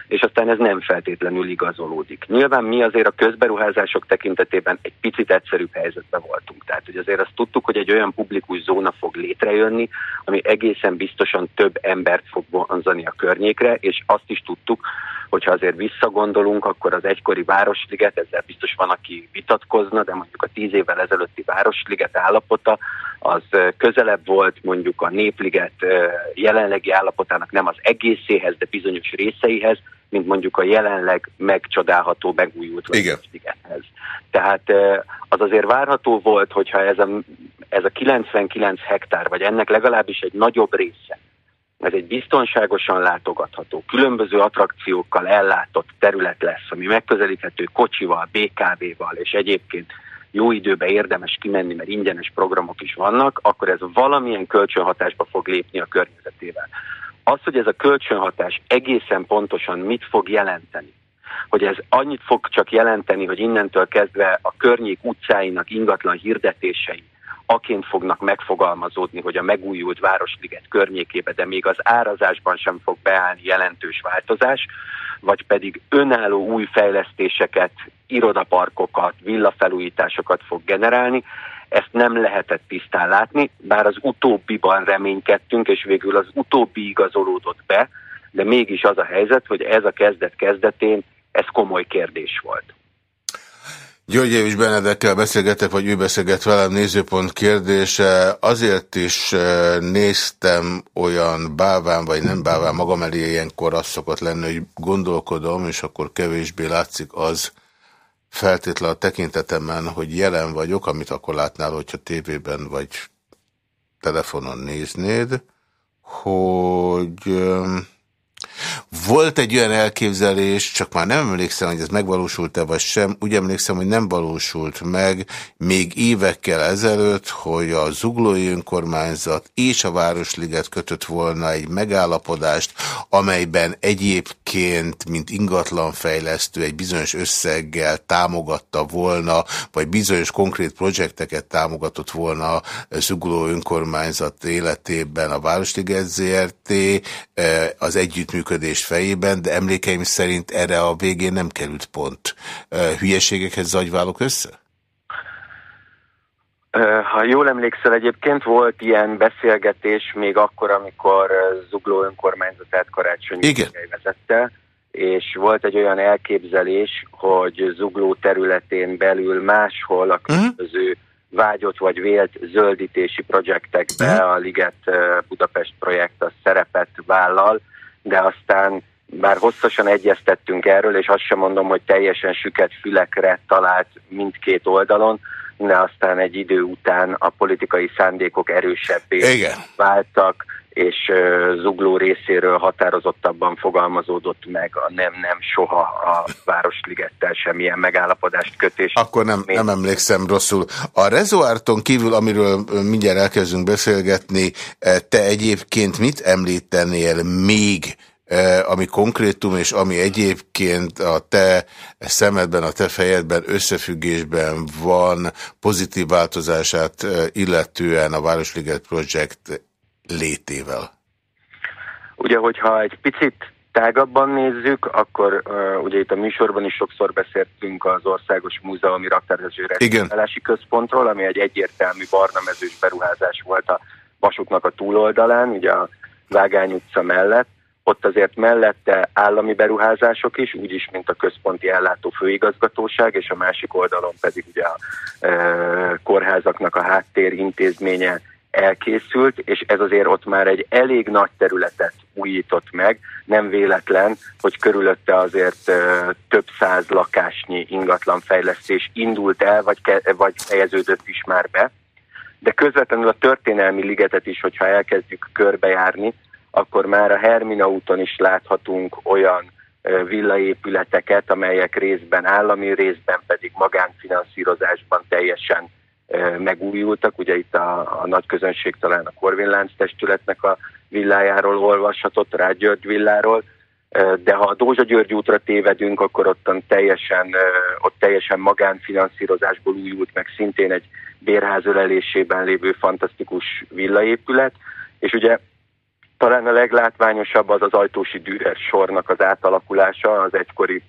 és aztán ez nem feltétlenül igazolódik. Nyilván mi azért a közberuházások tekintetében egy picit egyszerűbb helyzetben voltunk. Tehát, hogy azért azt tudtuk, hogy egy olyan publikus zóna fog létrejönni, ami egészen biztosan több embert fog vonzani a környékre, és azt is tudtuk, hogyha azért visszagondolunk, akkor az egykori Városliget, ezzel biztos van, aki vitatkozna, de mondjuk a tíz évvel ezelőtti Városliget állapota, az közelebb volt mondjuk a Népliget jelenlegi állapotának nem az egészéhez, de bizonyos részeihez, mint mondjuk a jelenleg megcsodálható, megújult Városligethez. Tehát az azért várható volt, hogyha ez a, ez a 99 hektár, vagy ennek legalábbis egy nagyobb része, ez egy biztonságosan látogatható, különböző attrakciókkal ellátott terület lesz, ami megközelíthető kocsival, BKV-val, és egyébként jó időben érdemes kimenni, mert ingyenes programok is vannak, akkor ez valamilyen kölcsönhatásba fog lépni a környezetével. Az, hogy ez a kölcsönhatás egészen pontosan mit fog jelenteni, hogy ez annyit fog csak jelenteni, hogy innentől kezdve a környék utcáinak ingatlan hirdetései aként fognak megfogalmazódni, hogy a megújult Városliget környékébe, de még az árazásban sem fog beállni jelentős változás, vagy pedig önálló új fejlesztéseket, irodaparkokat, villafelújításokat fog generálni, ezt nem lehetett tisztán látni, bár az utóbbiban reménykedtünk, és végül az utóbbi igazolódott be, de mégis az a helyzet, hogy ez a kezdet kezdetén ez komoly kérdés volt. György Benedekkel beszélgetek, vagy ő beszélget velem, nézőpont kérdése. Azért is eh, néztem olyan báván, vagy nem báván magam elé ilyenkor az szokott lenni, hogy gondolkodom, és akkor kevésbé látszik az feltétlen a tekintetemben, hogy jelen vagyok, amit akkor látnál, hogyha tévében vagy telefonon néznéd, hogy eh, volt egy olyan elképzelés, csak már nem emlékszem, hogy ez megvalósult-e vagy sem, úgy emlékszem, hogy nem valósult meg még évekkel ezelőtt, hogy a zuglói önkormányzat és a Városliget kötött volna egy megállapodást, amelyben egyébként, mint ingatlanfejlesztő egy bizonyos összeggel támogatta volna, vagy bizonyos konkrét projekteket támogatott volna zugló önkormányzat életében a Városliget ZRT, az együttműködés együttműködés fejében, de emlékeim szerint erre a végén nem került pont. Hülyeségekhez zagyválok össze? Ha jól emlékszel, egyébként volt ilyen beszélgetés még akkor, amikor Zugló önkormányzatát Karácsony vezette, és volt egy olyan elképzelés, hogy Zugló területén belül máshol a mhm. különböző uh -huh. vágyott vagy vélt zöldítési projektekbe mhm. a Liget Budapest projekt a szerepet vállal, de aztán bár hosszasan egyeztettünk erről, és azt sem mondom, hogy teljesen süket fülekre talált mindkét oldalon, de aztán egy idő után a politikai szándékok erősebbé Igen. váltak, és Zugló részéről határozottabban fogalmazódott meg a nem-nem soha a Városligettel semmilyen megállapodást kötés. Akkor nem, nem emlékszem rosszul. A rezoárton kívül, amiről mindjárt elkezdünk beszélgetni, te egyébként mit említenél még ami konkrétum, és ami egyébként a te szemedben, a te fejedben összefüggésben van pozitív változását illetően a Városliget Project létével? Ugye, hogyha egy picit tágabban nézzük, akkor uh, ugye itt a műsorban is sokszor beszéltünk az Országos Múzeumi Raktározső Restaurálási Központról, ami egy egyértelmű barna mezős beruházás volt a vasútnak a túloldalán, ugye a Vágány utca mellett. Ott azért mellette állami beruházások is, úgyis, mint a központi ellátó főigazgatóság, és a másik oldalon pedig ugye a e, kórházaknak a háttér intézménye elkészült, és ez azért ott már egy elég nagy területet újított meg. Nem véletlen, hogy körülötte azért több száz lakásnyi ingatlanfejlesztés indult el, vagy, vagy fejeződött is már be. De közvetlenül a történelmi ligetet is, hogyha elkezdjük körbejárni, akkor már a Hermina úton is láthatunk olyan villaépületeket, amelyek részben állami, részben pedig magánfinanszírozásban teljesen megújultak. Ugye itt a, a nagy közönség talán a Korvin Lánc testületnek a villájáról olvashatott, Rád György villáról, de ha a Dózsa György útra tévedünk, akkor ottan teljesen, ott teljesen magánfinanszírozásból újult meg szintén egy bérház ölelésében lévő fantasztikus villaépület, és ugye Talán a leglátványosabb az az ajtósi Dürer sornak az átalakulása, az egykori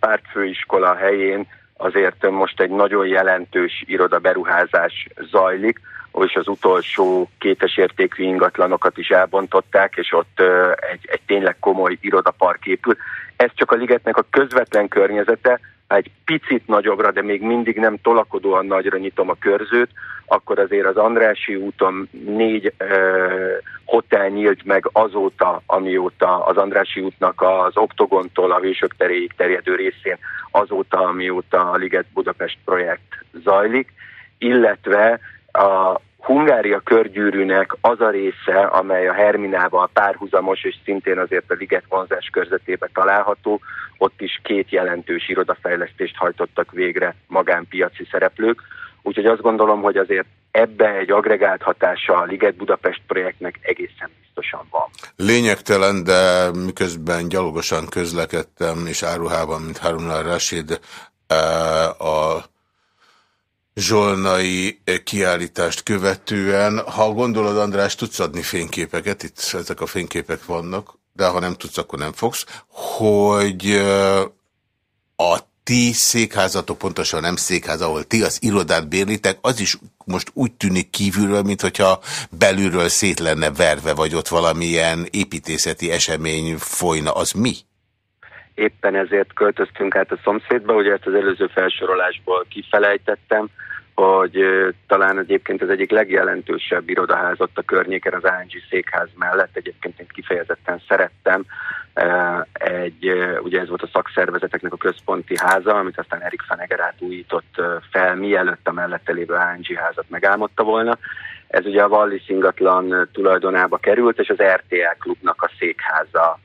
pártfőiskola helyén azért most egy nagyon jelentős irodaberuházás zajlik, és az utolsó kétes értékű ingatlanokat is elbontották, és ott egy, egy tényleg komoly irodapark épül. Ez csak a ligetnek a közvetlen környezete, egy picit nagyobbra, de még mindig nem tolakodóan nagyra nyitom a körzőt, akkor azért az Andrási úton négy e, hotel nyílt meg azóta, amióta az Andrási útnak az Oktogontól a Hősök teréig terjedő részén, azóta, amióta a Liget Budapest projekt zajlik, illetve a Hungária körgyűrűnek az a része, amely a Herminával párhuzamos, és szintén azért a Liget vonzás körzetében található, ott is két jelentős irodafejlesztést hajtottak végre magánpiaci szereplők. Úgyhogy azt gondolom, hogy azért ebbe egy agregált hatása a Liget Budapest projektnek egészen biztosan van. Lényegtelen, de miközben gyalogosan közlekedtem, és áruhában, mint Harun Rashid, eh, a zsolnai kiállítást követően. Ha gondolod, András, tudsz adni fényképeket, itt ezek a fényképek vannak, de ha nem tudsz, akkor nem fogsz, hogy a ti székházatok, pontosan nem székház, ahol ti az irodát bérlitek, az is most úgy tűnik kívülről, mintha belülről szét lenne verve, vagy ott valamilyen építészeti esemény folyna. Az mi? Éppen ezért költöztünk át a szomszédba, ugye ezt az előző felsorolásból kifelejtettem, hogy talán egyébként az egyik legjelentősebb irodaház ott a környéken az ANG székház mellett, egyébként én kifejezetten szerettem, egy, ugye ez volt a szakszervezeteknek a központi háza, amit aztán Erik Faneger újított fel, mielőtt a mellette lévő ANG házat megálmodta volna. Ez ugye a Wallis ingatlan tulajdonába került, és az RTL klubnak a székháza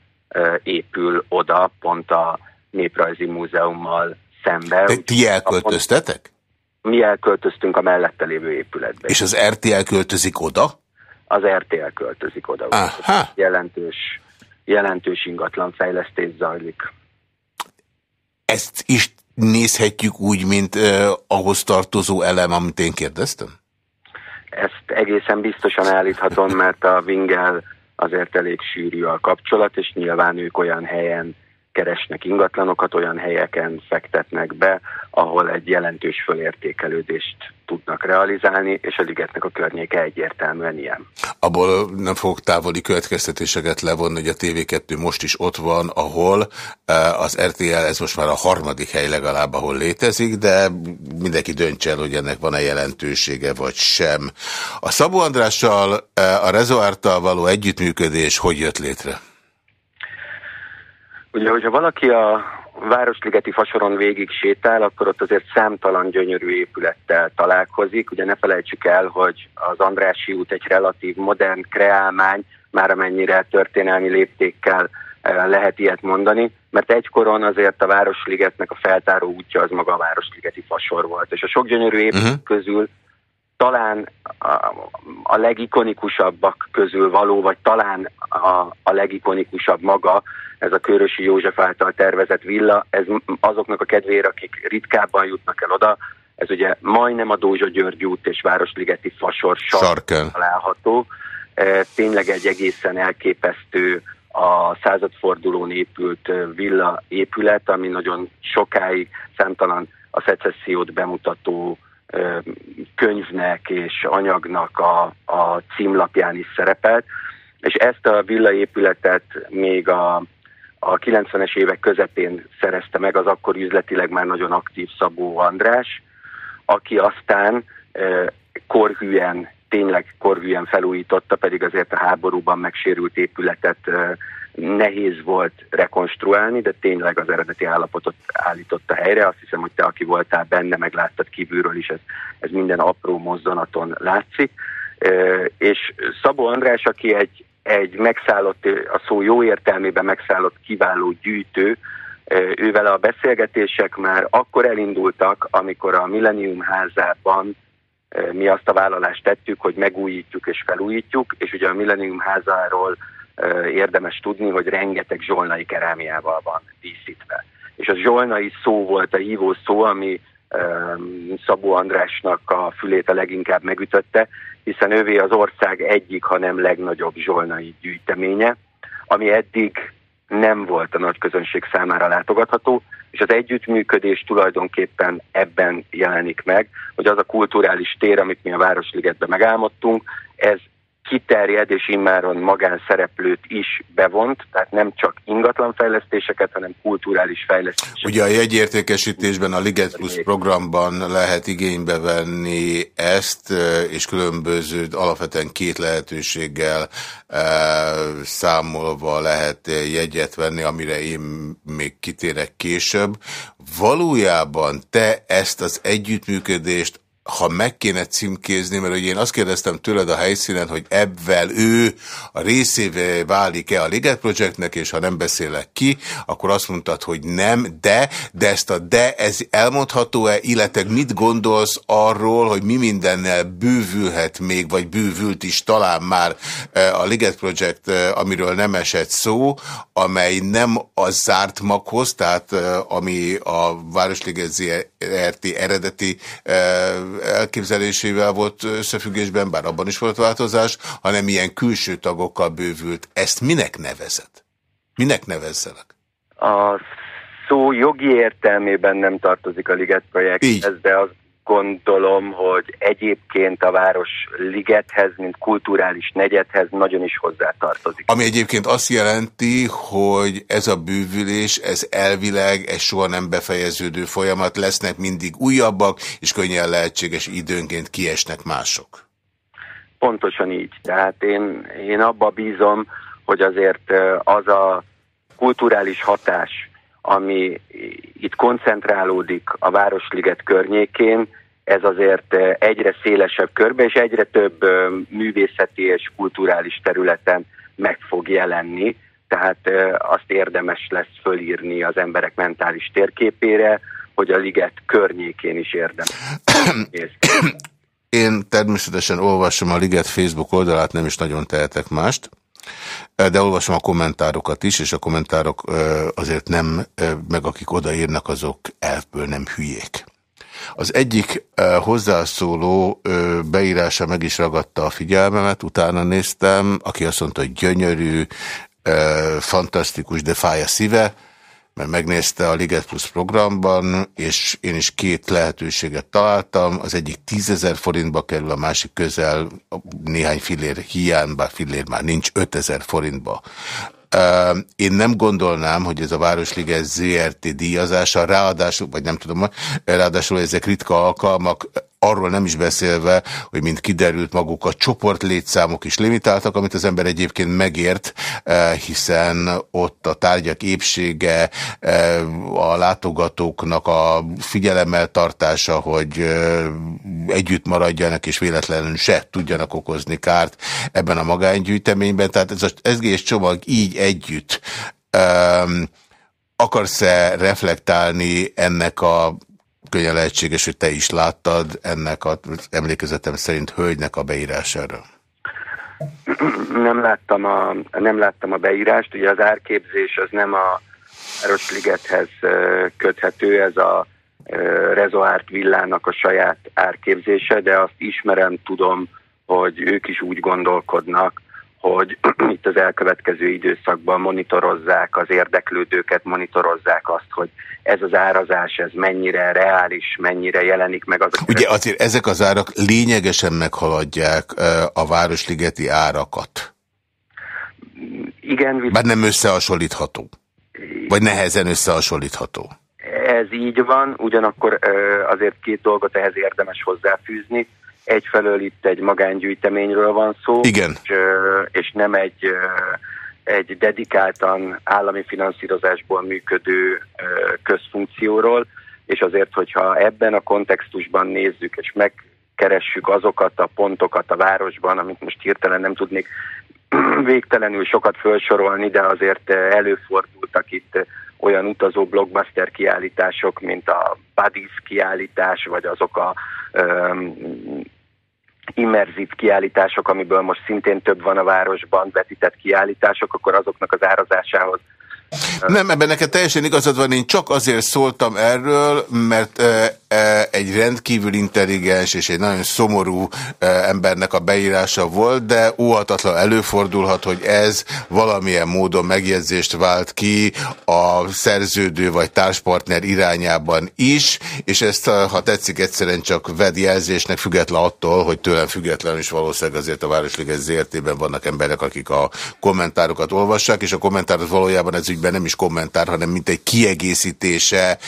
épül oda, pont a Néprajzi Múzeummal szembe. De ti elköltöztetek? Mi elköltöztünk a mellette lévő épületbe. És az RTL költözik oda? Az RTL költözik oda. Aha. Jelentős, jelentős ingatlan fejlesztés zajlik. Ezt is nézhetjük úgy, mint eh, ahhoz tartozó elem, amit én kérdeztem? Ezt egészen biztosan állíthatom, mert a Vingel azért elég sűrű a kapcsolat, és nyilván ők olyan helyen keresnek ingatlanokat, olyan helyeken fektetnek be, ahol egy jelentős fölértékelődést tudnak realizálni, és a ligetnek a környéke egyértelműen ilyen. Abból nem fogok távoli következtetéseket levonni, hogy a TV2 most is ott van, ahol eh, az RTL, ez most már a harmadik hely legalább, ahol létezik, de mindenki döntse el, hogy ennek van-e jelentősége, vagy sem. A Szabó Andrással, eh, a Rezoártal való együttműködés hogy jött létre? Ugye, hogyha valaki a Városligeti fasoron végig sétál, akkor ott azért számtalan gyönyörű épülettel találkozik. Ugye ne felejtsük el, hogy az Andrási út egy relatív modern kreálmány, már amennyire történelmi léptékkel eh, lehet ilyet mondani, mert egykoron azért a Városligetnek a feltáró útja az maga a Városligeti fasor volt. És a sok gyönyörű épület uh mhm. -huh. közül talán a, a legikonikusabbak közül való, vagy talán a, a legikonikusabb maga ez a Körösi József által tervezett villa, ez azoknak a kedvére, akik ritkábban jutnak el oda, ez ugye majdnem a Dózsa György út és Városligeti fasor sarkon található. E, tényleg egy egészen elképesztő a századfordulón épült villa épület, ami nagyon sokáig számtalan a szecessziót bemutató könyvnek és anyagnak a, a címlapján is szerepelt, és ezt a villaépületet még a, a 90-es évek közepén szerezte meg az akkor üzletileg már nagyon aktív Szabó András, aki aztán korhűen, tényleg korhűen felújította, pedig azért a háborúban megsérült épületet nehéz volt rekonstruálni, de tényleg az eredeti állapotot állította helyre. Azt hiszem, hogy te, aki voltál benne, megláttad kívülről is, ez, ez minden apró mozdanaton látszik. És Szabó András, aki egy, egy megszállott, a szó jó értelmében megszállott kiváló gyűjtő, ővel a beszélgetések már akkor elindultak, amikor a Millennium házában mi azt a vállalást tettük, hogy megújítjuk és felújítjuk, és ugye a Millennium házáról érdemes tudni, hogy rengeteg zsolnai kerámiával van díszítve. És a zsolnai szó volt a hívó szó, ami Szabó Andrásnak a fülét a leginkább megütötte, hiszen ővé az ország egyik, hanem legnagyobb zsolnai gyűjteménye, ami eddig nem volt a nagy közönség számára látogatható, és az együttműködés tulajdonképpen ebben jelenik meg, hogy az a kulturális tér, amit mi a Városligetben megálmodtunk, ez kiterjed és immáron magánszereplőt is bevont, tehát nem csak ingatlanfejlesztéseket, hanem kulturális fejlesztéseket. Ugye a jegyértékesítésben a Liget Plus programban lehet igénybe venni ezt, és különböző, alapvetően két lehetőséggel e, számolva lehet jegyet venni, amire én még kitérek később. Valójában te ezt az együttműködést ha meg kéne címkézni, mert ugye én azt kérdeztem tőled a helyszínen, hogy ebben ő a részévé válik-e a Liget Projectnek, és ha nem beszélek ki, akkor azt mondtad, hogy nem, de, de ezt a de, ez elmondható-e, illetve mit gondolsz arról, hogy mi mindennel bővülhet még, vagy bővült is talán már e, a Liget Project, e, amiről nem esett szó, amely nem a zárt maghoz, tehát e, ami a Városliget ZRT eredeti elképzelésével volt összefüggésben, bár abban is volt változás, hanem ilyen külső tagokkal bővült. Ezt minek nevezett? Minek nevezzelek? A szó jogi értelmében nem tartozik a Liget projekthez, de az gondolom, hogy egyébként a város ligethez, mint kulturális negyedhez nagyon is hozzátartozik. Ami egyébként azt jelenti, hogy ez a bűvülés, ez elvileg egy soha nem befejeződő folyamat, lesznek mindig újabbak, és könnyen lehetséges időnként kiesnek mások. Pontosan így. Tehát én, én abba bízom, hogy azért az a kulturális hatás, ami itt koncentrálódik a Városliget környékén, ez azért egyre szélesebb körbe és egyre több művészeti és kulturális területen meg fog jelenni, tehát azt érdemes lesz fölírni az emberek mentális térképére, hogy a liget környékén is érdemes. Én természetesen olvasom a Liget Facebook oldalát, nem is nagyon tehetek mást de olvasom a kommentárokat is, és a kommentárok azért nem, meg akik odaírnak, azok elfből nem hülyék. Az egyik hozzászóló beírása meg is ragadta a figyelmemet, utána néztem, aki azt mondta, hogy gyönyörű, fantasztikus, de fáj a szíve, mert megnézte a Liget Plus programban, és én is két lehetőséget találtam. Az egyik tízezer forintba kerül, a másik közel néhány fillér hiány, bár fillér már nincs, 5000 forintba. Én nem gondolnám, hogy ez a Városliget ZRT díjazása, ráadásul, vagy nem tudom, ráadásul ezek ritka alkalmak, arról nem is beszélve, hogy mint kiderült maguk a csoport létszámok is limitáltak, amit az ember egyébként megért, eh, hiszen ott a tárgyak épsége, eh, a látogatóknak a figyelemmel tartása, hogy eh, együtt maradjanak és véletlenül se tudjanak okozni kárt ebben a magánygyűjteményben. Tehát ez az egész csomag így együtt akarsz-e reflektálni ennek a könnyen lehetséges, hogy te is láttad ennek a emlékezetem szerint hölgynek a beírására. Nem láttam a, nem láttam a beírást, ugye az árképzés az nem a Erosligethez köthető, ez a Rezoárt villának a saját árképzése, de azt ismerem, tudom, hogy ők is úgy gondolkodnak, hogy itt az elkövetkező időszakban monitorozzák az érdeklődőket, monitorozzák azt, hogy ez az árazás, ez mennyire reális, mennyire jelenik meg. Az Ugye azért ezek az árak lényegesen meghaladják a városligeti árakat. Igen. Bár nem összehasonlítható. Vagy nehezen összehasonlítható. Ez így van, ugyanakkor azért két dolgot ehhez érdemes hozzáfűzni egyfelől itt egy magángyűjteményről van szó, Igen. És, és nem egy, egy dedikáltan állami finanszírozásból működő közfunkcióról, és azért, hogyha ebben a kontextusban nézzük, és megkeressük azokat a pontokat a városban, amit most hirtelen nem tudnék végtelenül sokat felsorolni, de azért előfordultak itt olyan utazó blockbuster kiállítások, mint a Buddies kiállítás, vagy azok a immerzív kiállítások, amiből most szintén több van a városban, vetített kiállítások, akkor azoknak az árazásához nem, ebben neked teljesen igazad van, én csak azért szóltam erről, mert egy rendkívül intelligens és egy nagyon szomorú embernek a beírása volt, de óhatatlan előfordulhat, hogy ez valamilyen módon megjegyzést vált ki a szerződő vagy társpartner irányában is, és ezt, ha tetszik, egyszerűen csak ved jelzésnek független attól, hogy tőlem független is valószínűleg azért a Városliges ZRT-ben vannak emberek, akik a kommentárokat olvassák, és a kommentár valójában ez ügyben nem is kommentár, hanem mint egy kiegészítése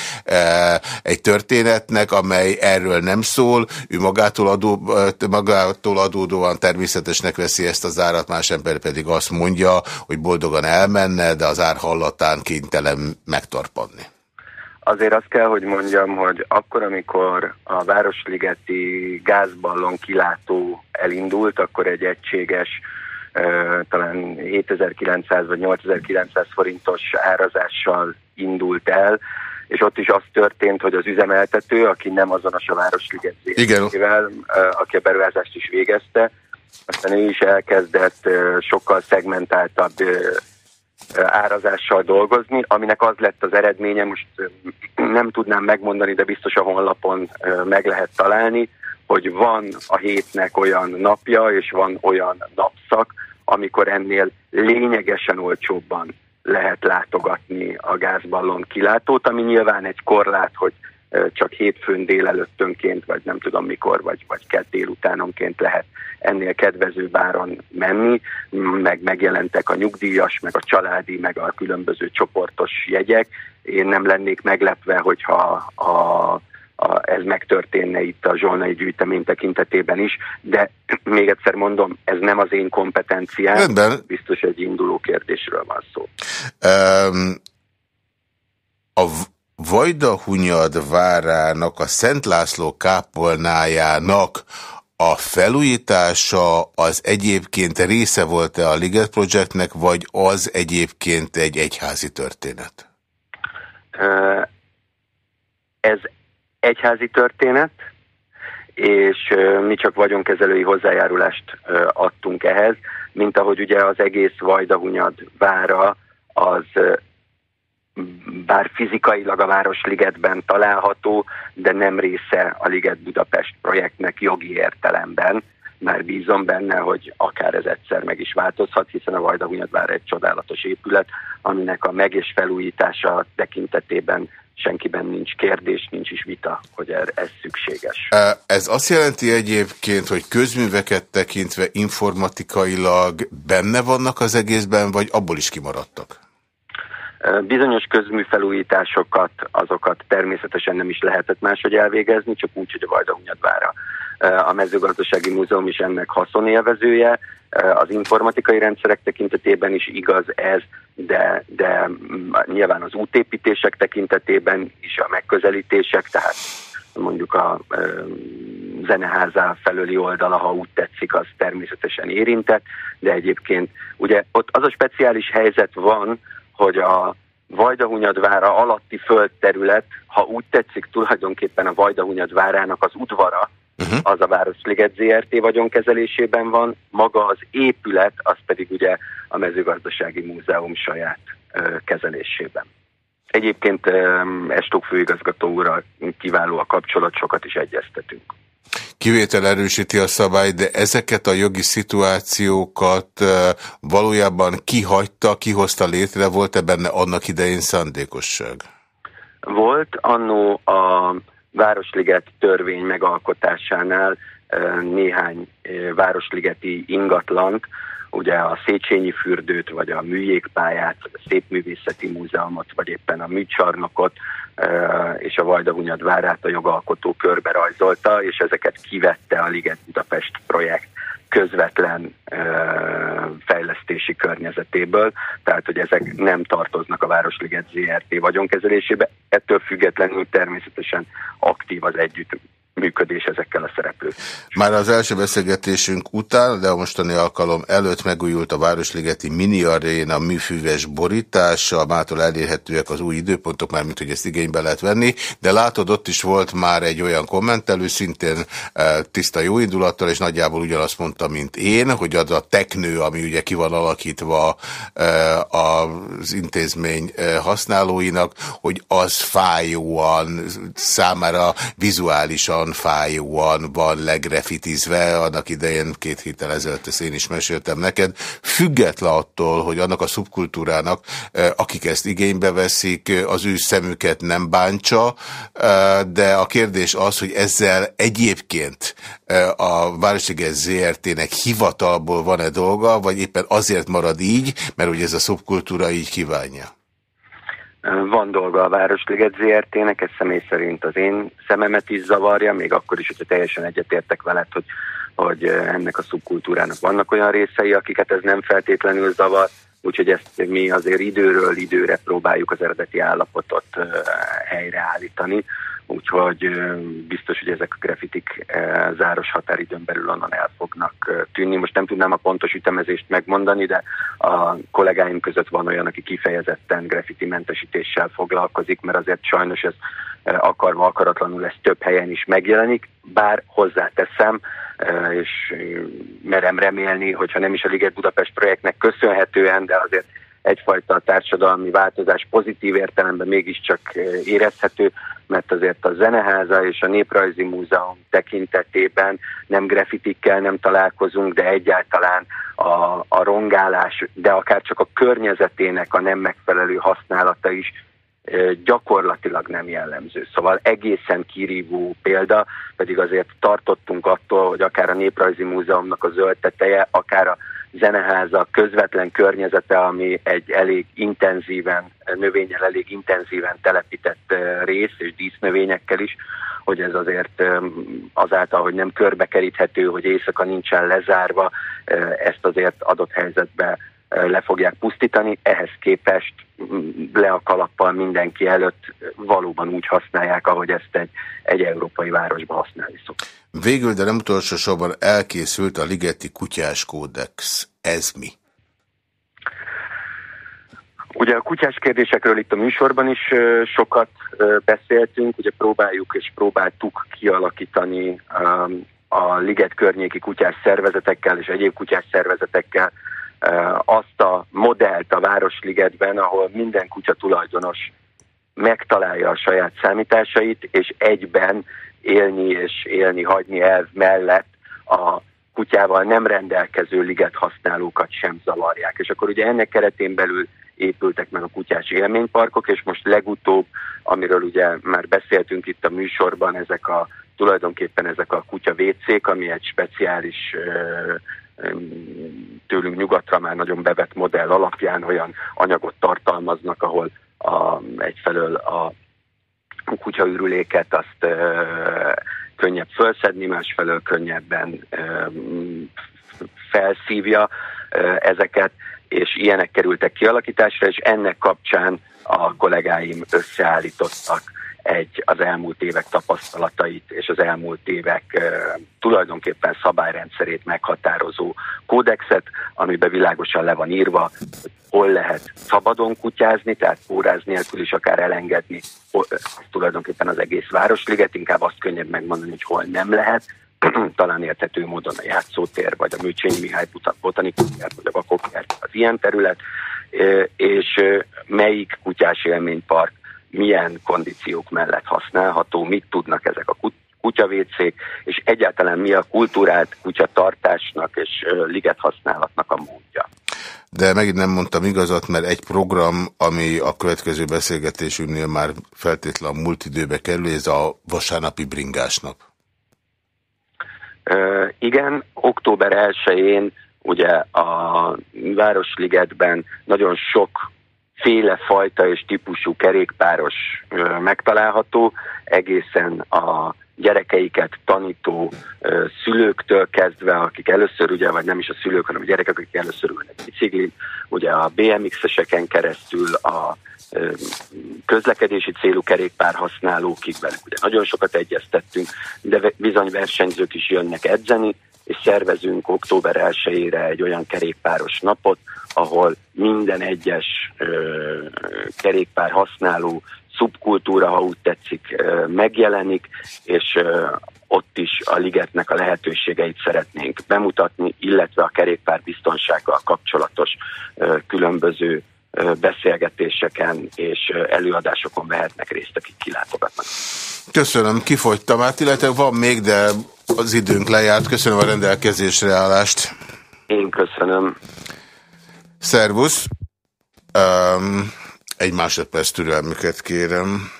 egy történetnek, amely erről nem szól. Ő magától, adó, magától adódóan természetesnek veszi ezt az árat, más ember pedig azt mondja, hogy boldogan elmenne, de az ár hallatán kénytelen megtarpanni. Azért azt kell, hogy mondjam, hogy akkor, amikor a Városligeti gázballon kilátó elindult, akkor egy egységes talán 7900 vagy 8900 forintos árazással indult el, és ott is az történt, hogy az üzemeltető, aki nem azonos a Városliget zértével, aki a beruházást is végezte, aztán ő is elkezdett sokkal szegmentáltabb árazással dolgozni, aminek az lett az eredménye, most nem tudnám megmondani, de biztos a honlapon meg lehet találni, hogy van a hétnek olyan napja, és van olyan napszak, amikor ennél lényegesen olcsóbban lehet látogatni a gázballon kilátót, ami nyilván egy korlát, hogy csak hétfőn délelőttönként, vagy nem tudom mikor, vagy, vagy kett délutánonként lehet ennél kedvező báron menni, meg megjelentek a nyugdíjas, meg a családi, meg a különböző csoportos jegyek. Én nem lennék meglepve, hogyha a a, ez megtörténne itt a zsolnai gyűjtemény tekintetében is, de még egyszer mondom, ez nem az én kompetenciám, Rendben. biztos egy induló kérdésről van szó. Um, a Vajdahunyad várának, a Szent László kápolnájának a felújítása az egyébként része volt-e a Liget Projectnek, vagy az egyébként egy egyházi történet? Ez egyházi történet, és mi csak vagyonkezelői hozzájárulást adtunk ehhez, mint ahogy ugye az egész Vajdahunyad vára az bár fizikailag a Városligetben található, de nem része a Liget Budapest projektnek jogi értelemben, már bízom benne, hogy akár ez egyszer meg is változhat, hiszen a Vajdahunyad vár egy csodálatos épület, aminek a meg- és felújítása tekintetében senkiben nincs kérdés, nincs is vita, hogy er, ez szükséges. Ez azt jelenti egyébként, hogy közműveket tekintve informatikailag benne vannak az egészben, vagy abból is kimaradtak? Bizonyos közműfelújításokat, azokat természetesen nem is lehetett máshogy elvégezni, csak úgy, hogy a Vajdahunyadvára a mezőgazdasági múzeum is ennek haszonélvezője, az informatikai rendszerek tekintetében is igaz ez, de, de nyilván az útépítések tekintetében is a megközelítések, tehát mondjuk a zeneházá felőli oldala, ha úgy tetszik, az természetesen érintett, de egyébként ugye ott az a speciális helyzet van, hogy a Vajdahunyadvára alatti földterület, ha úgy tetszik, tulajdonképpen a Vajdahunyadvárának az udvara, uh-huh. az a Városliget ZRT vagyonkezelésében van, maga az épület, az pedig ugye a mezőgazdasági múzeum saját ö, kezelésében. Egyébként Estók főigazgató úrral kiváló a kapcsolat, sokat is egyeztetünk. Kivétel erősíti a szabály, de ezeket a jogi szituációkat valójában kihagyta, kihozta létre, volt-e benne annak idején szándékosság? Volt annó a Városliget törvény megalkotásánál néhány városligeti ingatlant, ugye a Széchenyi fürdőt, vagy a műjégpályát, a Szépművészeti Múzeumot, vagy éppen a műcsarnokot és a Vajdahunyad várát a jogalkotó körbe rajzolta, és ezeket kivette a Liget Budapest projekt közvetlen fejlesztési környezetéből, tehát hogy ezek nem tartoznak a Városliget ZRT vagyonkezelésébe. Ettől függetlenül természetesen aktív az együtt működés ezekkel a szereplők. Már az első beszélgetésünk után, de a mostani alkalom előtt megújult a Városligeti Mini Arena műfüves borítása, mától elérhetőek az új időpontok, már mint hogy ezt igénybe lehet venni, de látod, ott is volt már egy olyan kommentelő, szintén e, tiszta jó indulattal, és nagyjából ugyanazt mondta, mint én, hogy az a teknő, ami ugye ki van alakítva e, az intézmény e, használóinak, hogy az fájóan, számára vizuálisan nagyon fájóan van legrefitizve, annak idején két héttel ezelőtt ezt én is meséltem neked, független attól, hogy annak a szubkultúrának, eh, akik ezt igénybe veszik, eh, az ő szemüket nem bántsa, eh, de a kérdés az, hogy ezzel egyébként a Városliges ZRT-nek hivatalból van-e dolga, vagy éppen azért marad így, mert hogy ez a szubkultúra így kívánja? Van dolga a Városliget ZRT-nek, ez személy szerint az én szememet is zavarja, még akkor is, hogyha teljesen egyetértek veled, hogy, hogy ennek a szubkultúrának vannak olyan részei, akiket ez nem feltétlenül zavar, úgyhogy ezt mi azért időről időre próbáljuk az eredeti állapotot helyreállítani úgyhogy biztos, hogy ezek a grafitik záros határidőn belül onnan el fognak tűnni. Most nem tudnám a pontos ütemezést megmondani, de a kollégáim között van olyan, aki kifejezetten graffiti mentesítéssel foglalkozik, mert azért sajnos ez akarva akaratlanul ez több helyen is megjelenik, bár hozzáteszem, és merem remélni, hogyha nem is a Liget Budapest projektnek köszönhetően, de azért egyfajta társadalmi változás pozitív értelemben mégiscsak érezhető, mert azért a Zeneháza és a Néprajzi Múzeum tekintetében nem grafitikkel nem találkozunk, de egyáltalán a, a rongálás, de akár csak a környezetének a nem megfelelő használata is gyakorlatilag nem jellemző. Szóval egészen kirívó példa, pedig azért tartottunk attól, hogy akár a Néprajzi Múzeumnak a zöld teteje, akár a zeneháza közvetlen környezete, ami egy elég intenzíven, növényel elég intenzíven telepített rész, és dísznövényekkel is, hogy ez azért azáltal, hogy nem körbekeríthető, hogy éjszaka nincsen lezárva, ezt azért adott helyzetben le fogják pusztítani, ehhez képest le a kalappal mindenki előtt valóban úgy használják, ahogy ezt egy, egy európai városban használni szokták. Végül, de nem utolsó sorban elkészült a Ligeti Kutyás Kódex. Ez mi? Ugye a kutyás kérdésekről itt a műsorban is sokat beszéltünk, ugye próbáljuk és próbáltuk kialakítani a liget környéki kutyás szervezetekkel és egyéb kutyás szervezetekkel azt a modellt a Városligetben, ahol minden kutya tulajdonos megtalálja a saját számításait, és egyben élni és élni hagyni elv mellett a kutyával nem rendelkező liget használókat sem zavarják. És akkor ugye ennek keretén belül épültek meg a kutyás élményparkok, és most legutóbb, amiről ugye már beszéltünk itt a műsorban, ezek a tulajdonképpen ezek a kutya WC-k, ami egy speciális tőlünk nyugatra már nagyon bevett modell alapján olyan anyagot tartalmaznak, ahol a, egyfelől a kutyaürüléket azt ö, könnyebb felszedni, másfelől könnyebben ö, felszívja ö, ezeket, és ilyenek kerültek kialakításra, és ennek kapcsán a kollégáim összeállítottak egy az elmúlt évek tapasztalatait és az elmúlt évek tulajdonképpen szabályrendszerét meghatározó kódexet, amiben világosan le van írva, hogy hol lehet szabadon kutyázni, tehát póráz nélkül is akár elengedni tulajdonképpen az egész városliget, inkább azt könnyebb megmondani, hogy hol nem lehet, talán érthető módon a játszótér, vagy a Műcsényi Mihály botanikus vagy a Vakokert az ilyen terület, és melyik kutyás élménypark milyen kondíciók mellett használható, mit tudnak ezek a kutyavécék, és egyáltalán mi a kultúrált kutyatartásnak és liget használatnak a módja. De megint nem mondtam igazat, mert egy program, ami a következő beszélgetésünknél már feltétlen a múlt időbe kerül, ez a vasárnapi bringásnap. Uh, igen, október 1-én ugye a Városligetben nagyon sok féle fajta és típusú kerékpáros megtalálható, egészen a gyerekeiket tanító szülőktől kezdve, akik először ugye, vagy nem is a szülők, hanem a gyerekek, akik először ülnek biciklin, ugye a BMX-eseken keresztül a közlekedési célú kerékpár használókig velük ugye nagyon sokat egyeztettünk, de bizony versenyzők is jönnek edzeni, és szervezünk október 1 egy olyan kerékpáros napot, ahol minden egyes ö, kerékpár használó szubkultúra, ha úgy tetszik, megjelenik, és ott is a ligetnek a lehetőségeit szeretnénk bemutatni, illetve a kerékpár biztonsággal kapcsolatos különböző beszélgetéseken és előadásokon vehetnek részt, akik kilátogatnak. Köszönöm, kifogytam át, illetve van még, de az időnk lejárt. Köszönöm a rendelkezésre állást. Én köszönöm. Szervusz. Um, egy másodperc türelmüket kérem.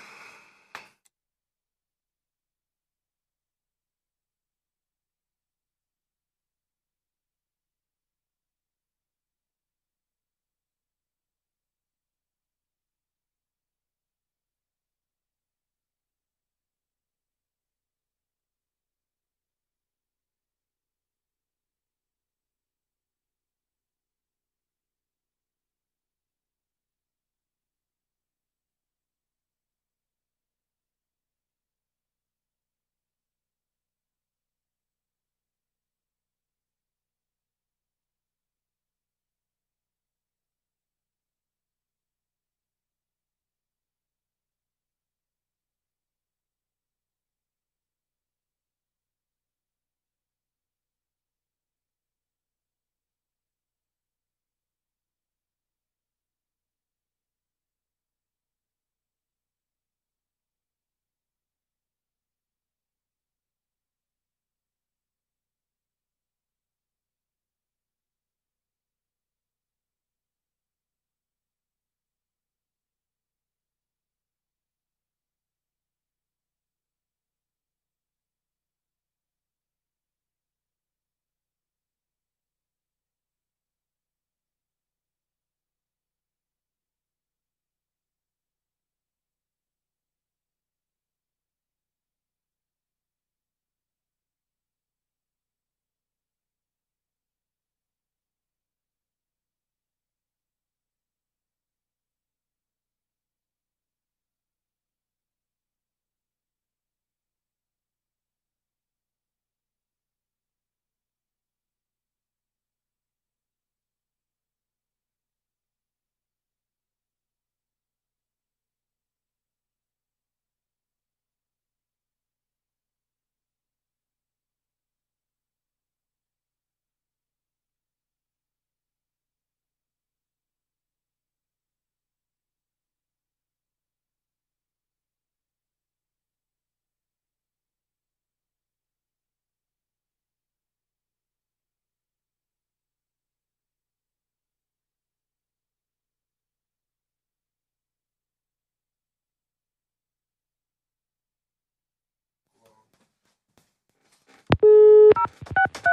Thank you.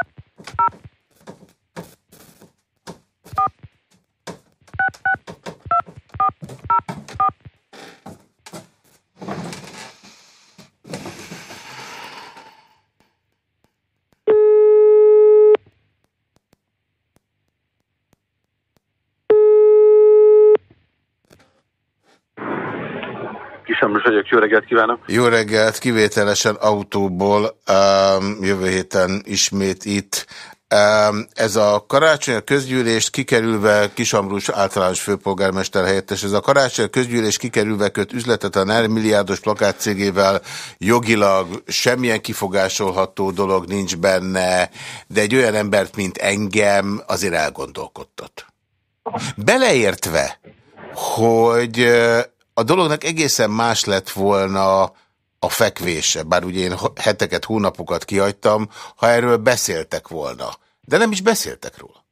Ambrus vagyok, jó reggelt kívánok! Jó reggelt, kivételesen autóból, um, jövő héten ismét itt. Um, ez a karácsony a közgyűlést kikerülve, Kisambrus általános főpolgármester helyettes, ez a karácsony a közgyűlés kikerülve köt üzletet a NER milliárdos plakátcégével, jogilag semmilyen kifogásolható dolog nincs benne, de egy olyan embert, mint engem, azért elgondolkodtat. Beleértve, hogy a dolognak egészen más lett volna a fekvése, bár ugye én heteket, hónapokat kihagytam, ha erről beszéltek volna. De nem is beszéltek róla.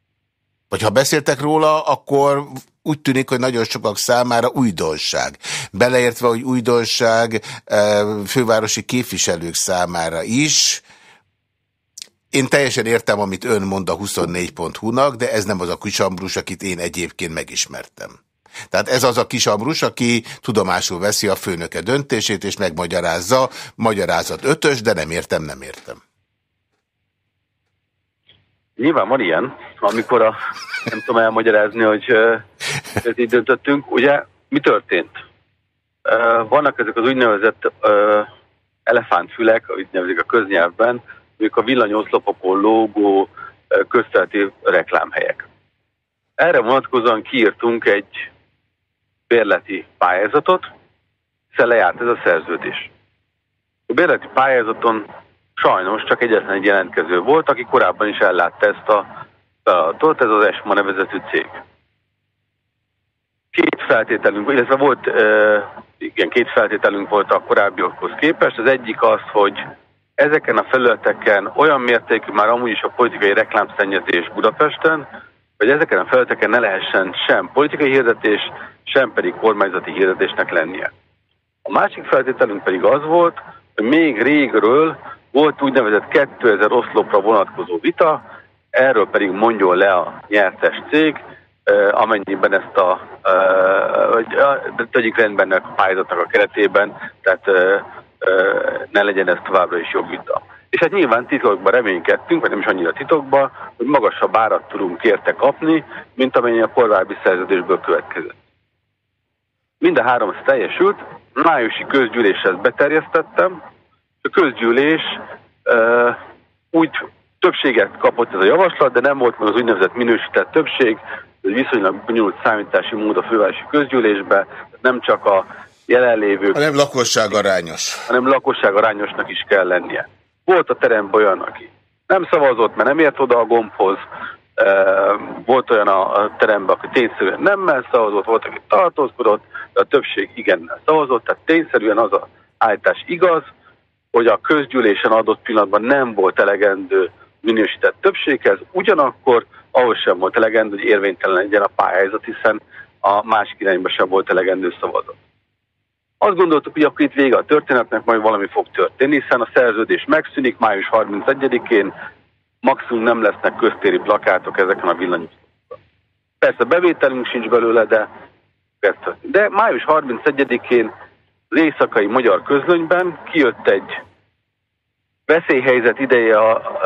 Vagy ha beszéltek róla, akkor úgy tűnik, hogy nagyon sokak számára újdonság. Beleértve, hogy újdonság e, fővárosi képviselők számára is. Én teljesen értem, amit ön mond a 24.hu-nak, de ez nem az a kucsambrus, akit én egyébként megismertem. Tehát ez az a kis Ambrus, aki tudomásul veszi a főnöke döntését, és megmagyarázza, magyarázat ötös, de nem értem, nem értem. Nyilván van ilyen, amikor a, nem tudom elmagyarázni, hogy ezt így döntöttünk. Ugye mi történt? Vannak ezek az úgynevezett elefántfülek, ahogy nevezik a köznyelvben, ők a villanyoszlopokon lógó köztelti reklámhelyek. Erre vonatkozóan kiírtunk egy bérleti pályázatot, hiszen lejárt ez a szerződés. A bérleti pályázaton sajnos csak egyetlen egy jelentkező volt, aki korábban is ellátta ezt a feladatot, ez az ESMA nevezetű cég. Két feltételünk, illetve volt, igen, két feltételünk volt a korábbiakhoz képest. Az egyik az, hogy ezeken a felületeken olyan mértékű már amúgy is a politikai reklámszennyezés Budapesten, hogy ezeken a felületeken ne lehessen sem politikai hirdetés, sem pedig kormányzati hirdetésnek lennie. A másik feltételünk pedig az volt, hogy még régről volt úgynevezett 2000 oszlopra vonatkozó vita, erről pedig mondjon le a nyertes cég, amennyiben ezt a, hogy tegyük rendben a pályázatnak a keretében, tehát ne legyen ez továbbra is vita. És hát nyilván titokban reménykedtünk, vagy nem is annyira titokban, hogy magasabb árat tudunk érte kapni, mint amennyi a korábbi szerződésből következett. Mind a három teljesült, májusi közgyűléshez beterjesztettem, a közgyűlés uh, úgy többséget kapott ez a javaslat, de nem volt meg az úgynevezett minősített többség, hogy viszonylag bonyolult számítási mód a fővárosi közgyűlésbe, nem csak a jelenlévők... Hanem lakosság arányos. Hanem lakosság arányosnak is kell lennie. Volt a teremben olyan, aki nem szavazott, mert nem ért oda a gombhoz, volt olyan a teremben, aki tényszerűen nemmel szavazott, volt, aki tartózkodott, de a többség igennel szavazott, tehát tényszerűen az a állítás igaz, hogy a közgyűlésen adott pillanatban nem volt elegendő minősített többséghez, ugyanakkor ahhoz sem volt elegendő, hogy érvénytelen legyen a pályázat, hiszen a másik irányba sem volt elegendő szavazat. Azt gondoltuk, hogy akkor itt vége a történetnek, majd valami fog történni, hiszen a szerződés megszűnik május 31-én, maximum nem lesznek köztéri plakátok ezeken a villanyokon. Persze bevételünk sincs belőle, de, de május 31-én az éjszakai magyar közlönyben kijött egy veszélyhelyzet ideje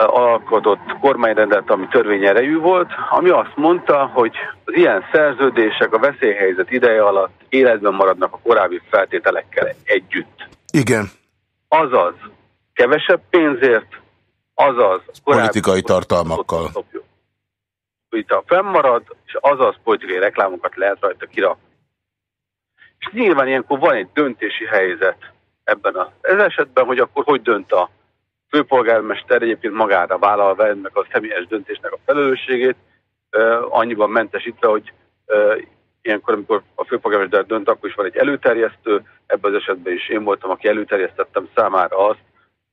alkotott kormányrendet, ami törvényerejű volt, ami azt mondta, hogy az ilyen szerződések a veszélyhelyzet ideje alatt életben maradnak a korábbi feltételekkel együtt. Igen. Azaz, kevesebb pénzért, azaz politikai tartalmakkal. Itt a fennmarad, és azaz politikai reklámokat lehet rajta kirakni. És nyilván ilyenkor van egy döntési helyzet ebben az ez esetben, hogy akkor hogy dönt a főpolgármester egyébként magára vállalva ennek a személyes döntésnek a felelősségét, annyiban mentesítve, hogy ilyenkor, amikor a főpolgármester dönt, akkor is van egy előterjesztő, ebben az esetben is én voltam, aki előterjesztettem számára azt,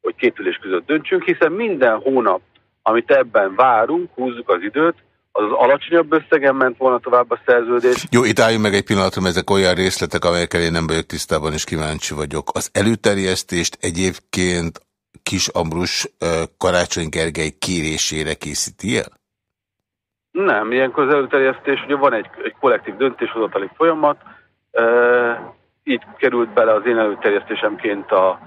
hogy két ülés között döntsünk, hiszen minden hónap, amit ebben várunk, húzzuk az időt, az, alacsonyabb összegen ment volna tovább a szerződés. Jó, itt álljunk meg egy pillanatra, ezek olyan részletek, amelyekkel én nem vagyok tisztában, és kíváncsi vagyok. Az előterjesztést egyébként Kis Ambrus Karácsony Gergely kérésére készíti el? Nem, ilyenkor az előterjesztés, ugye van egy, egy kollektív döntéshozatali folyamat, e, így került bele az én előterjesztésemként a,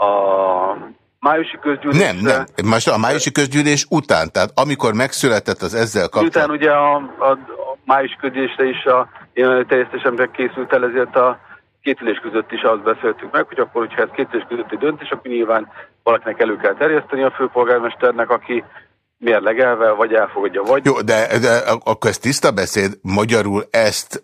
a májusi közgyűlés. Nem, nem. Most a májusi közgyűlés után, tehát amikor megszületett az ezzel kapcsolatban. Után ugye a, a, a májusi közgyűlésre is a én előterjesztésemre készült el, ezért a két ülés között is azt beszéltük meg, hogy akkor, hogyha ez két ülés közötti döntés, akkor nyilván valakinek elő kell terjeszteni a főpolgármesternek, aki mérlegelve, vagy elfogadja, vagy... Jó, de, de akkor ez tiszta beszéd, magyarul ezt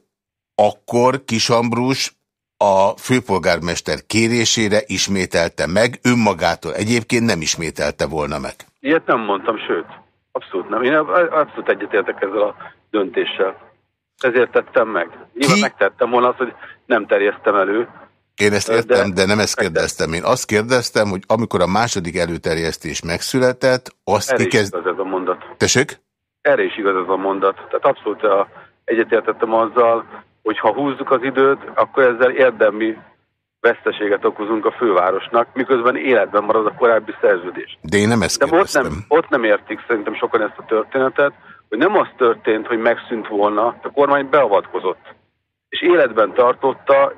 akkor Kisambrus a főpolgármester kérésére ismételte meg, önmagától egyébként nem ismételte volna meg. Ilyet nem mondtam, sőt, abszolút nem. Én abszolút egyetértek ezzel a döntéssel. Ezért tettem meg. Nyilván Ki? megtettem volna azt, hogy nem terjesztem elő, én ezt értem, de, de nem ezt kérdeztem. Én azt kérdeztem, hogy amikor a második előterjesztés megszületett, azt Erre kikezd... is igaz ez a mondat. Tessék? Erre is igaz ez a mondat. Tehát abszolút a, egyetértettem azzal, hogy ha húzzuk az időt, akkor ezzel érdemi veszteséget okozunk a fővárosnak, miközben életben marad a korábbi szerződés. De én nem ezt De ott nem, ott nem értik szerintem sokan ezt a történetet, hogy nem az történt, hogy megszűnt volna, a kormány beavatkozott és életben tartotta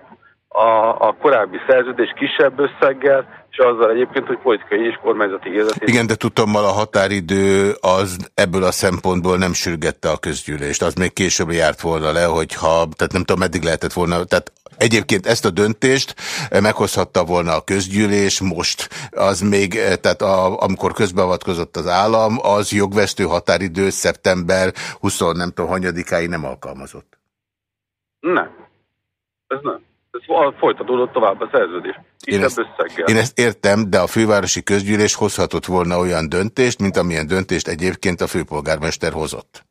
a, a korábbi szerződés kisebb összeggel, és azzal egyébként, hogy politikai és kormányzati érzetét. Igen, de tudtommal a határidő az ebből a szempontból nem sürgette a közgyűlést. Az még később járt volna le, hogyha, tehát nem tudom, meddig lehetett volna, tehát Egyébként ezt a döntést meghozhatta volna a közgyűlés, most az még, tehát a, amikor közbeavatkozott az állam, az jogvesztő határidő szeptember 20 nem tudom, hanyadikáig nem alkalmazott. Nem. Ez nem folytatódott tovább a szerződés. Én ezt, én ezt értem, de a fővárosi közgyűlés hozhatott volna olyan döntést, mint amilyen döntést egyébként a főpolgármester hozott.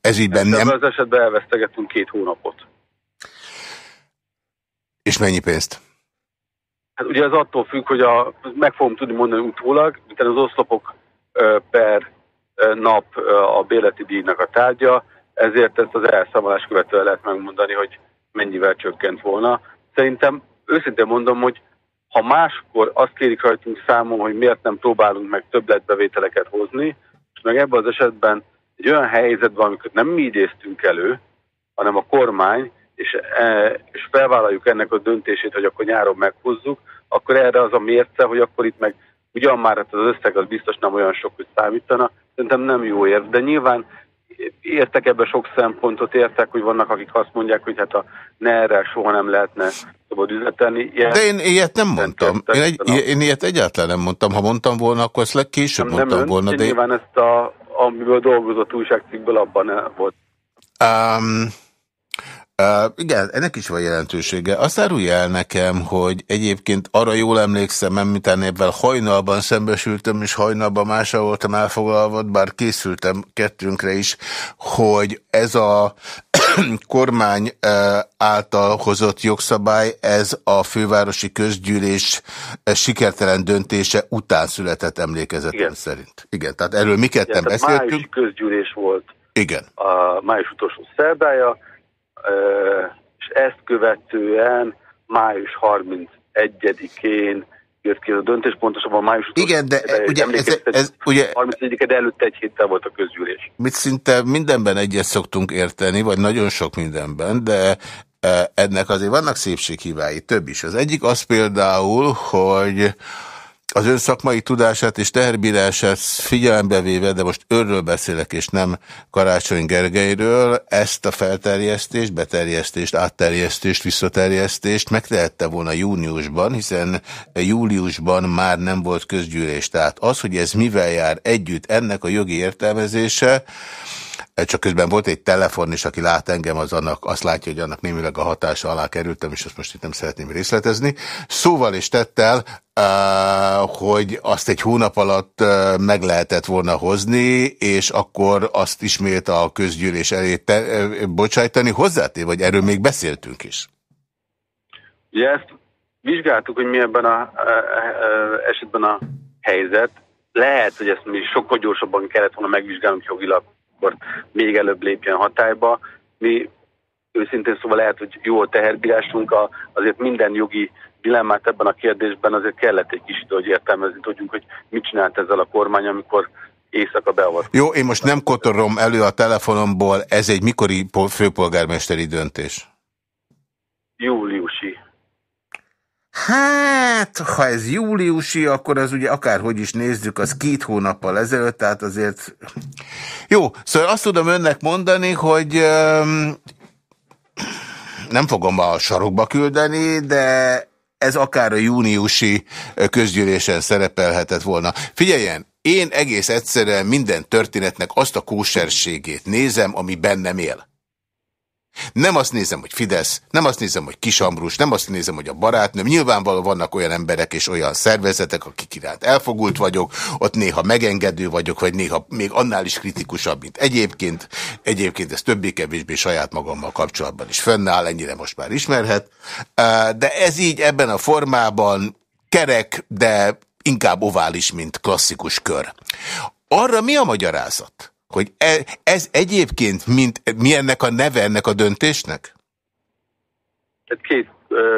Ez így nem... Ebben az esetben elvesztegettünk két hónapot. És mennyi pénzt? Hát ugye ez attól függ, hogy a, meg fogom tudni mondani utólag, mint az oszlopok per nap a béleti díjnak a tárgya, ezért ezt az elszámolás követően lehet megmondani, hogy mennyivel csökkent volna. Szerintem őszintén mondom, hogy ha máskor azt kérik rajtunk számon, hogy miért nem próbálunk meg többletbevételeket hozni, és meg ebben az esetben egy olyan helyzetben, amikor nem mi idéztünk elő, hanem a kormány, és, e, és felvállaljuk ennek a döntését, hogy akkor nyáron meghozzuk, akkor erre az a mérce, hogy akkor itt meg ugyan már hát az összeg az biztos nem olyan sok, hogy számítana, szerintem nem jó érv, de nyilván értek ebbe sok szempontot, értek, hogy vannak, akik azt mondják, hogy hát a NER-rel soha nem lehetne szabad üzletelni. Ilyen De én ilyet nem mondtam. Én, egy, én ilyet egyáltalán nem mondtam. Ha mondtam volna, akkor ezt legkésőbb nem, mondtam nem volna. De nyilván ezt a, amiből dolgozott újságcikkből abban volt. Um, Uh, igen, ennek is van jelentősége. Azt árulja el nekem, hogy egyébként arra jól emlékszem, miután ebben hajnalban szembesültem, és hajnalban másra voltam elfoglalva, bár készültem kettőnkre is, hogy ez a kormány által hozott jogszabály, ez a fővárosi közgyűlés sikertelen döntése után született emlékezetem Igen. szerint. Igen, tehát erről mi ketten Igen, beszéltünk. Májusi közgyűlés volt Igen. a május utolsó szerdája, és ezt követően május 31-én jött ki a döntés, pontosabban május Igen, de ugye ez, ez, ugye 31 de előtte egy héttel volt a közgyűlés. Mit szinte mindenben egyet szoktunk érteni, vagy nagyon sok mindenben, de ennek azért vannak szépséghívái, több is. Az egyik az például, hogy az ön szakmai tudását és teherbírását figyelembe véve, de most őről beszélek, és nem Karácsony Gergelyről, ezt a felterjesztést, beterjesztést, átterjesztést, visszaterjesztést megtehette volna júniusban, hiszen júliusban már nem volt közgyűlés. Tehát az, hogy ez mivel jár együtt, ennek a jogi értelmezése, csak közben volt egy telefon is, aki lát engem, az annak, azt látja, hogy annak némileg a hatása alá kerültem, és azt most itt nem szeretném részletezni. Szóval is tettel, hogy azt egy hónap alatt meg lehetett volna hozni, és akkor azt ismét a közgyűlés elé te, bocsájtani. Hozzátév, vagy erről még beszéltünk is? Ugye ezt vizsgáltuk, hogy mi ebben a esetben a helyzet. Lehet, hogy ezt mi sokkal gyorsabban kellett volna megvizsgálnunk jogilag akkor még előbb lépjen hatályba. Mi őszintén szóval lehet, hogy jó a teherbírásunk, azért minden jogi dilemmát ebben a kérdésben azért kellett egy kis idő, hogy értelmezni tudjunk, hogy mit csinált ezzel a kormány, amikor éjszaka beavatkozott. Jó, én most nem kotorom elő a telefonomból, ez egy mikori főpolgármesteri döntés? Júliusi. Hát, ha ez júliusi, akkor az ugye akárhogy is nézzük, az két hónappal ezelőtt, tehát azért... Jó, szóval azt tudom önnek mondani, hogy um, nem fogom a sarokba küldeni, de ez akár a júniusi közgyűlésen szerepelhetett volna. Figyeljen, én egész egyszerűen minden történetnek azt a kóserségét nézem, ami bennem él. Nem azt nézem, hogy Fidesz, nem azt nézem, hogy Kisambrus, nem azt nézem, hogy a barátnőm. Nyilvánvalóan vannak olyan emberek és olyan szervezetek, akik iránt elfogult vagyok, ott néha megengedő vagyok, vagy néha még annál is kritikusabb, mint egyébként. Egyébként ez többé-kevésbé saját magammal kapcsolatban is fönnáll, ennyire most már ismerhet. De ez így ebben a formában kerek, de inkább ovális, mint klasszikus kör. Arra mi a magyarázat? Hogy e, ez egyébként mint, mi ennek a neve ennek a döntésnek? Ez két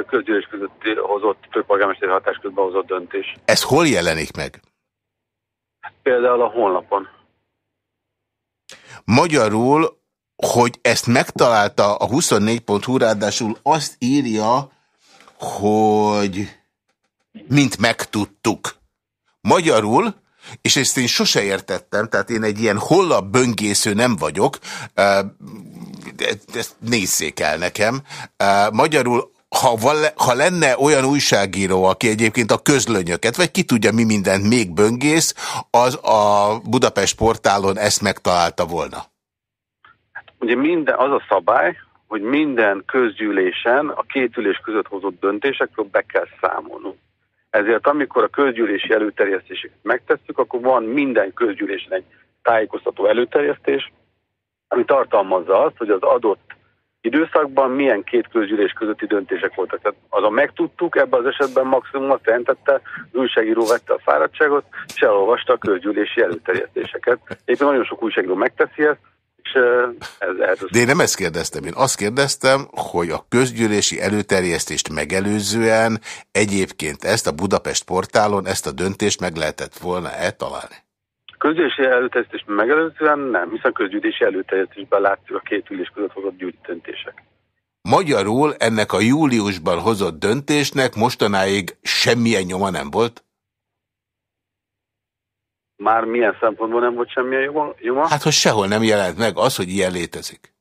közgyűlés között hozott, főpolgármesteri hatásközben hozott döntés. Ez hol jelenik meg? Például a honlapon. Magyarul hogy ezt megtalálta a 24.hu, ráadásul azt írja, hogy mint megtudtuk. Magyarul, és ezt én sose értettem, tehát én egy ilyen holla böngésző nem vagyok, ezt nézzék el nekem. Magyarul ha, ha lenne olyan újságíró, aki egyébként a közlönyöket, vagy ki tudja mi mindent még böngész, az a Budapest portálon ezt megtalálta volna. Ugye minden, az a szabály, hogy minden közgyűlésen a két ülés között hozott döntésekről be kell számolnunk. Ezért amikor a közgyűlési előterjesztéseket megtesszük, akkor van minden közgyűlésen egy tájékoztató előterjesztés, ami tartalmazza azt, hogy az adott időszakban milyen két közgyűlés közötti döntések voltak. Tehát azon megtudtuk, ebben az esetben maximum azt jelentette, az újságíró vette a fáradtságot, és elolvasta a közgyűlési előterjesztéseket. Éppen nagyon sok újságíró megteszi ezt, ez, ez De én nem ezt kérdeztem, én azt kérdeztem, hogy a közgyűlési előterjesztést megelőzően egyébként ezt a Budapest portálon, ezt a döntést meg lehetett volna-e találni? Közgyűlési előterjesztés megelőzően nem, hiszen közgyűlési előterjesztésben látszik a két ülés között hozott gyűjt döntések. Magyarul ennek a júliusban hozott döntésnek mostanáig semmilyen nyoma nem volt? Már milyen szempontból nem volt semmilyen nyoma? Hát, hogy sehol nem jelent meg az, hogy ilyen létezik.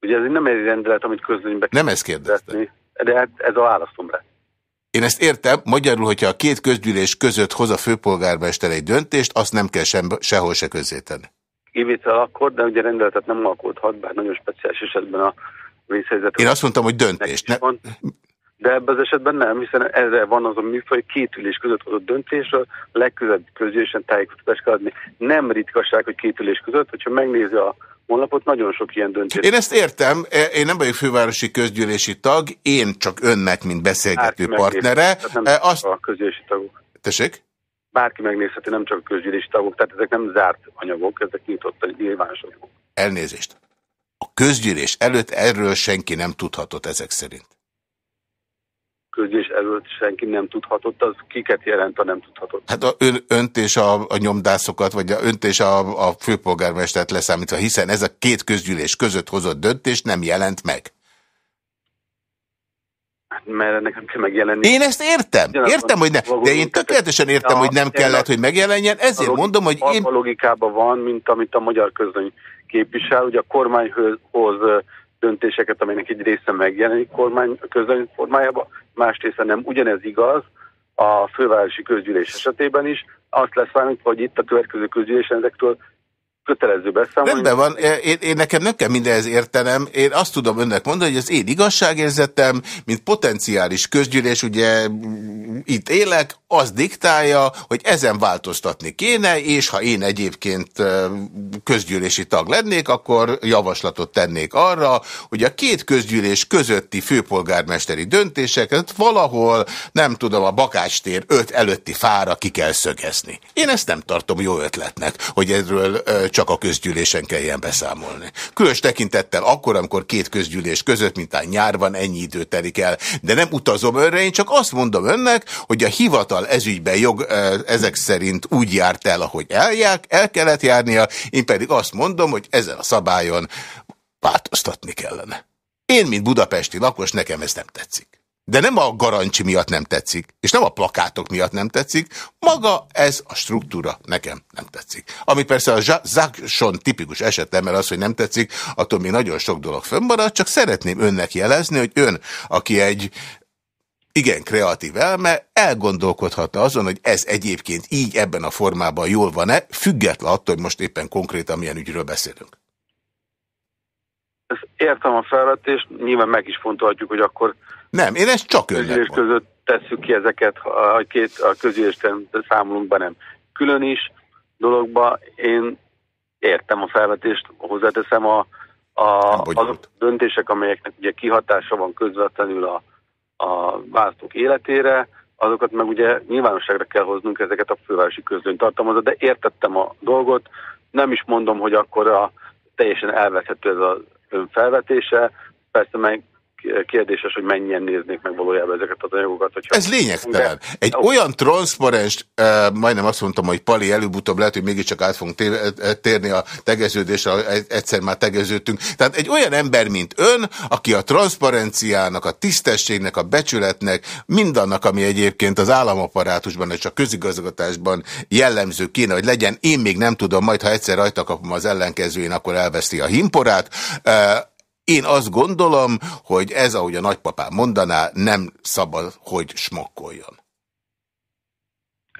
Ugye ez nem egy rendelet, amit közlönybe Nem ezt kérdeztem. De hát ez a válaszom rá. Én ezt értem, magyarul, hogyha a két közgyűlés között hoz a főpolgármester egy döntést, azt nem kell sem, sehol se közzétenni. Kivétel akkor, de ugye rendeletet nem alkothat, bár nagyon speciális esetben a vészhelyzet. Én azt mondtam, hogy döntést. Ne... Van, de ebben az esetben nem, hiszen erre van az a műfaj, két ülés között hozott döntésről, legközelebb közgyűlésen tájékoztatást kell adni. Nem ritkaság, hogy két ülés között, hogyha megnézi a honlapot, nagyon sok ilyen döntés. Én ezt értem, én nem vagyok fővárosi közgyűlési tag, én csak önnek, mint beszélgető Bárki partnere. Nem e, azt... a közgyűlési tagok. Tessék? Bárki megnézheti, nem csak a közgyűlési tagok, tehát ezek nem zárt anyagok, ezek nyitott nyilvános anyagok. Elnézést. A közgyűlés előtt erről senki nem tudhatott ezek szerint közgyűlés előtt senki nem tudhatott, az kiket jelent, a nem tudhatott? Hát a ön, önt és a, a nyomdászokat, vagy a, önt és a, a főpolgármestert leszámítva, hiszen ez a két közgyűlés között hozott döntés nem jelent meg. Hát, mert ennek nem kell megjelenni. Én ezt értem. Értem, hogy nem. De én tökéletesen értem, hogy nem kellett, hogy megjelenjen. Ezért mondom, hogy én... A logikában van, mint amit a magyar közöny képvisel. Ugye a kormányhoz döntéseket, amelynek egy része megjelenik kormány közöny formájában, más része nem. Ugyanez igaz a fővárosi közgyűlés esetében is. Azt lesz számít, hogy itt a következő közgyűlésen ezektől kötelező beszámolni. Rendben van, én, én nekem nem kell mindenhez értenem, én azt tudom önnek mondani, hogy az én igazságérzetem, mint potenciális közgyűlés, ugye itt élek, az diktálja, hogy ezen változtatni kéne, és ha én egyébként közgyűlési tag lennék, akkor javaslatot tennék arra, hogy a két közgyűlés közötti főpolgármesteri döntéseket valahol, nem tudom, a Bakács tér 5 előtti fára ki kell szögezni. Én ezt nem tartom jó ötletnek, hogy erről csak a közgyűlésen kelljen beszámolni. Különös tekintettel akkor, amikor két közgyűlés között, mint a nyár van, ennyi idő telik el. De nem utazom önre, én csak azt mondom önnek, hogy a hivatal ezügyben jog ezek szerint úgy járt el, ahogy eljár, el kellett járnia, én pedig azt mondom, hogy ezen a szabályon változtatni kellene. Én, mint budapesti lakos, nekem ez nem tetszik. De nem a garancsi miatt nem tetszik, és nem a plakátok miatt nem tetszik, maga ez a struktúra nekem nem tetszik. Ami persze a Zákson tipikus esete, mert az, hogy nem tetszik, attól még nagyon sok dolog fönnmarad, csak szeretném önnek jelezni, hogy ön, aki egy igen kreatív elme, elgondolkodhatna azon, hogy ez egyébként így ebben a formában jól van-e, független attól, hogy most éppen konkrétan milyen ügyről beszélünk. Ezt értem a felvetést, nyilván meg is fontolhatjuk, hogy akkor nem, én ezt csak önnek között tesszük ki ezeket, a két a közülésten számolunk be, nem. Külön is dologba én értem a felvetést, hozzáteszem a, a, azok döntések, amelyeknek ugye kihatása van közvetlenül a, a választók életére, azokat meg ugye nyilvánosságra kell hoznunk ezeket a fővárosi közlöny tartalmazza, de értettem a dolgot, nem is mondom, hogy akkor a teljesen elvethető ez az ön felvetése, persze meg kérdéses, hogy mennyien néznék meg valójában ezeket az anyagokat. Hogyha Ez lényegtelen. Egy de... olyan transzparens, majdnem azt mondtam, hogy Pali előbb-utóbb lehet, hogy mégiscsak át fogunk térni a tegeződésre, egyszer már tegeződtünk. Tehát egy olyan ember, mint ön, aki a transzparenciának, a tisztességnek, a becsületnek, mindannak, ami egyébként az államaparátusban és a közigazgatásban jellemző kéne, hogy legyen, én még nem tudom, majd ha egyszer rajta kapom az ellenkezőjén, akkor elveszti a himporát. Én azt gondolom, hogy ez, ahogy a nagypapám mondaná, nem szabad, hogy smokkoljon.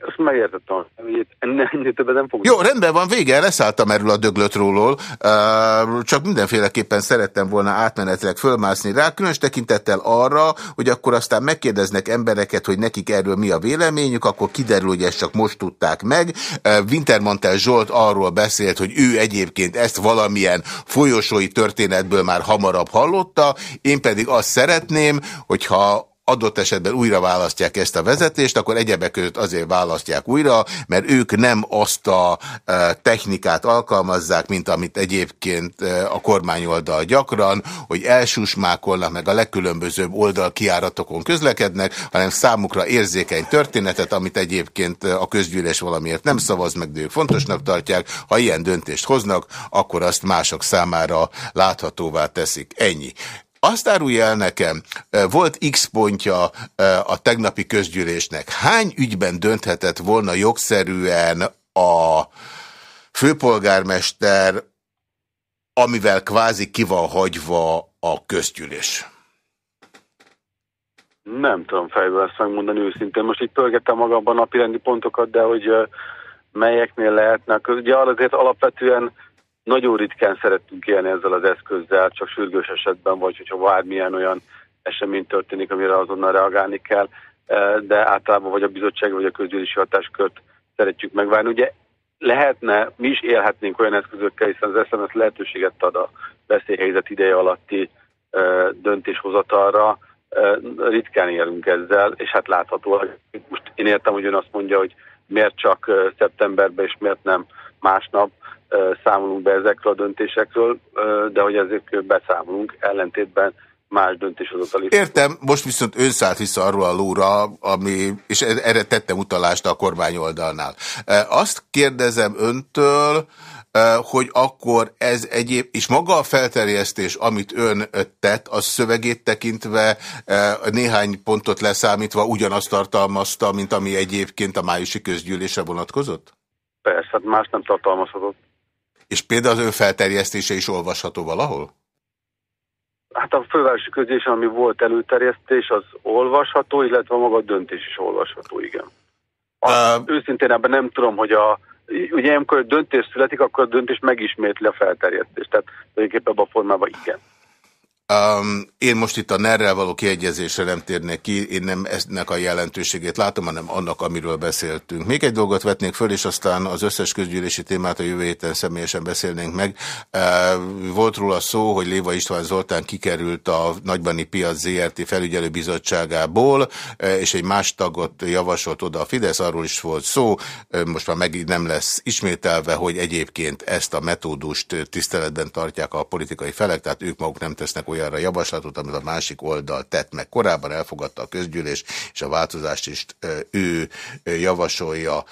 Ezt megértettem. Ennél többet nem fogok. Jó, rendben van, vége, leszálltam erről a döglötróról. Csak mindenféleképpen szerettem volna átmenetileg fölmászni rá, különös tekintettel arra, hogy akkor aztán megkérdeznek embereket, hogy nekik erről mi a véleményük, akkor kiderül, hogy ezt csak most tudták meg. Wintermantel Zsolt arról beszélt, hogy ő egyébként ezt valamilyen folyosói történetből már hamarabb hallotta, én pedig azt szeretném, hogyha adott esetben újra választják ezt a vezetést, akkor egyebek között azért választják újra, mert ők nem azt a e, technikát alkalmazzák, mint amit egyébként e, a kormányoldal gyakran, hogy elsusmákolnak, meg a legkülönbözőbb oldal kiáratokon közlekednek, hanem számukra érzékeny történetet, amit egyébként a közgyűlés valamiért nem szavaz meg, de ők fontosnak tartják. Ha ilyen döntést hoznak, akkor azt mások számára láthatóvá teszik. Ennyi. Azt árulja el nekem, volt X pontja a tegnapi közgyűlésnek. Hány ügyben dönthetett volna jogszerűen a főpolgármester, amivel kvázi ki van hagyva a közgyűlés? Nem tudom fejből ezt megmondani őszintén. Most itt pörgettem magamban napirendi pontokat, de hogy melyeknél lehetnek. Ugye azért alapvetően nagyon ritkán szerettünk élni ezzel az eszközzel, csak sürgős esetben, vagy hogyha bármilyen olyan esemény történik, amire azonnal reagálni kell, e, de általában vagy a bizottság, vagy a közgyűlési hatáskört szeretjük megvárni. Ugye lehetne, mi is élhetnénk olyan eszközökkel, hiszen az SMS lehetőséget ad a veszélyhelyzet ideje alatti e, döntéshozatalra, e, ritkán élünk ezzel, és hát látható, most én értem, hogy ön azt mondja, hogy miért csak szeptemberben, és miért nem másnap, számolunk be ezekről a döntésekről, de hogy ezek beszámolunk ellentétben más döntéshozatali. Értem, most viszont ön szállt vissza arról a lóra, ami, és erre tettem utalást a kormányoldalnál. Azt kérdezem öntől, hogy akkor ez egyéb, és maga a felterjesztés, amit ön tett, az szövegét tekintve néhány pontot leszámítva ugyanazt tartalmazta, mint ami egyébként a májusi közgyűlésre vonatkozott? Persze, hát más nem tartalmazhatott. És például az ő felterjesztése is olvasható valahol? Hát a fővárosi közgyűlésen, ami volt előterjesztés, az olvasható, illetve maga a döntés is olvasható, igen. A, uh, őszintén ebben nem tudom, hogy a, ugye amikor döntés születik, akkor a döntés megismétli a felterjesztést. Tehát tulajdonképpen ebben a formában igen. Um, én most itt a ner való kiegyezésre nem térnék ki, én nem ennek a jelentőségét látom, hanem annak, amiről beszéltünk. Még egy dolgot vetnék föl, és aztán az összes közgyűlési témát a jövő héten személyesen beszélnénk meg. Uh, volt róla szó, hogy Léva István Zoltán kikerült a Nagybani Piac ZRT felügyelőbizottságából, uh, és egy más tagot javasolt oda a Fidesz, arról is volt szó, uh, most már megint nem lesz ismételve, hogy egyébként ezt a metódust tiszteletben tartják a politikai felek, tehát ők maguk nem tesznek olyan olyanra javaslatot, amit a másik oldal tett meg. Korábban elfogadta a közgyűlés, és a változást is ő javasolja.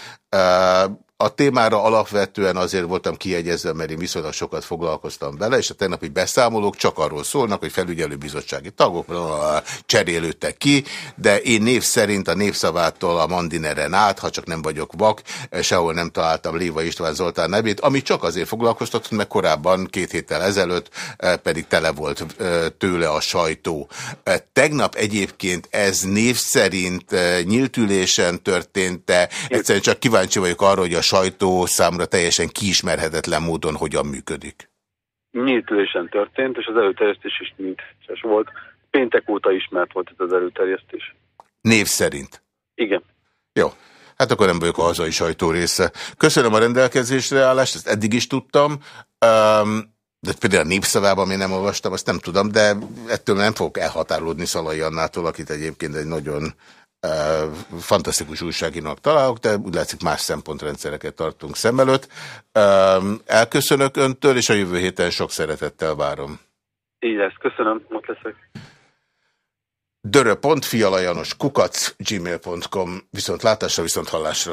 A témára alapvetően azért voltam kiegyezve, mert én viszonylag sokat foglalkoztam vele, és a tegnapi beszámolók csak arról szólnak, hogy felügyelőbizottsági tagok cserélődtek ki, de én név szerint a népszavától a Mandineren át, ha csak nem vagyok vak, sehol nem találtam Léva István Zoltán nevét, ami csak azért foglalkoztatott, mert korábban két héttel ezelőtt eh, pedig tele volt eh, tőle a sajtó. Eh, tegnap egyébként ez név szerint nyíltülésen történt-e? Egyszerűen csak kíváncsi vagyok arra, hogy a sajtó számra teljesen kiismerhetetlen módon hogyan működik? Nyílt ülésen történt, és az előterjesztés is nyílt volt. Péntek óta ismert volt ez az előterjesztés. Név szerint? Igen. Jó. Hát akkor nem vagyok a hazai sajtó része. Köszönöm a rendelkezésre állást, ezt eddig is tudtam. Um, de például a népszavában én nem olvastam, azt nem tudom, de ettől nem fogok elhatárolódni Szalai Annától, akit egyébként egy nagyon fantasztikus újságírónak találok, de úgy látszik más szempontrendszereket tartunk szem előtt. Elköszönök öntől, és a jövő héten sok szeretettel várom. Így lesz, köszönöm, ott leszek. dörö.fialajanos kukac gmail.com viszont látásra, viszont hallásra.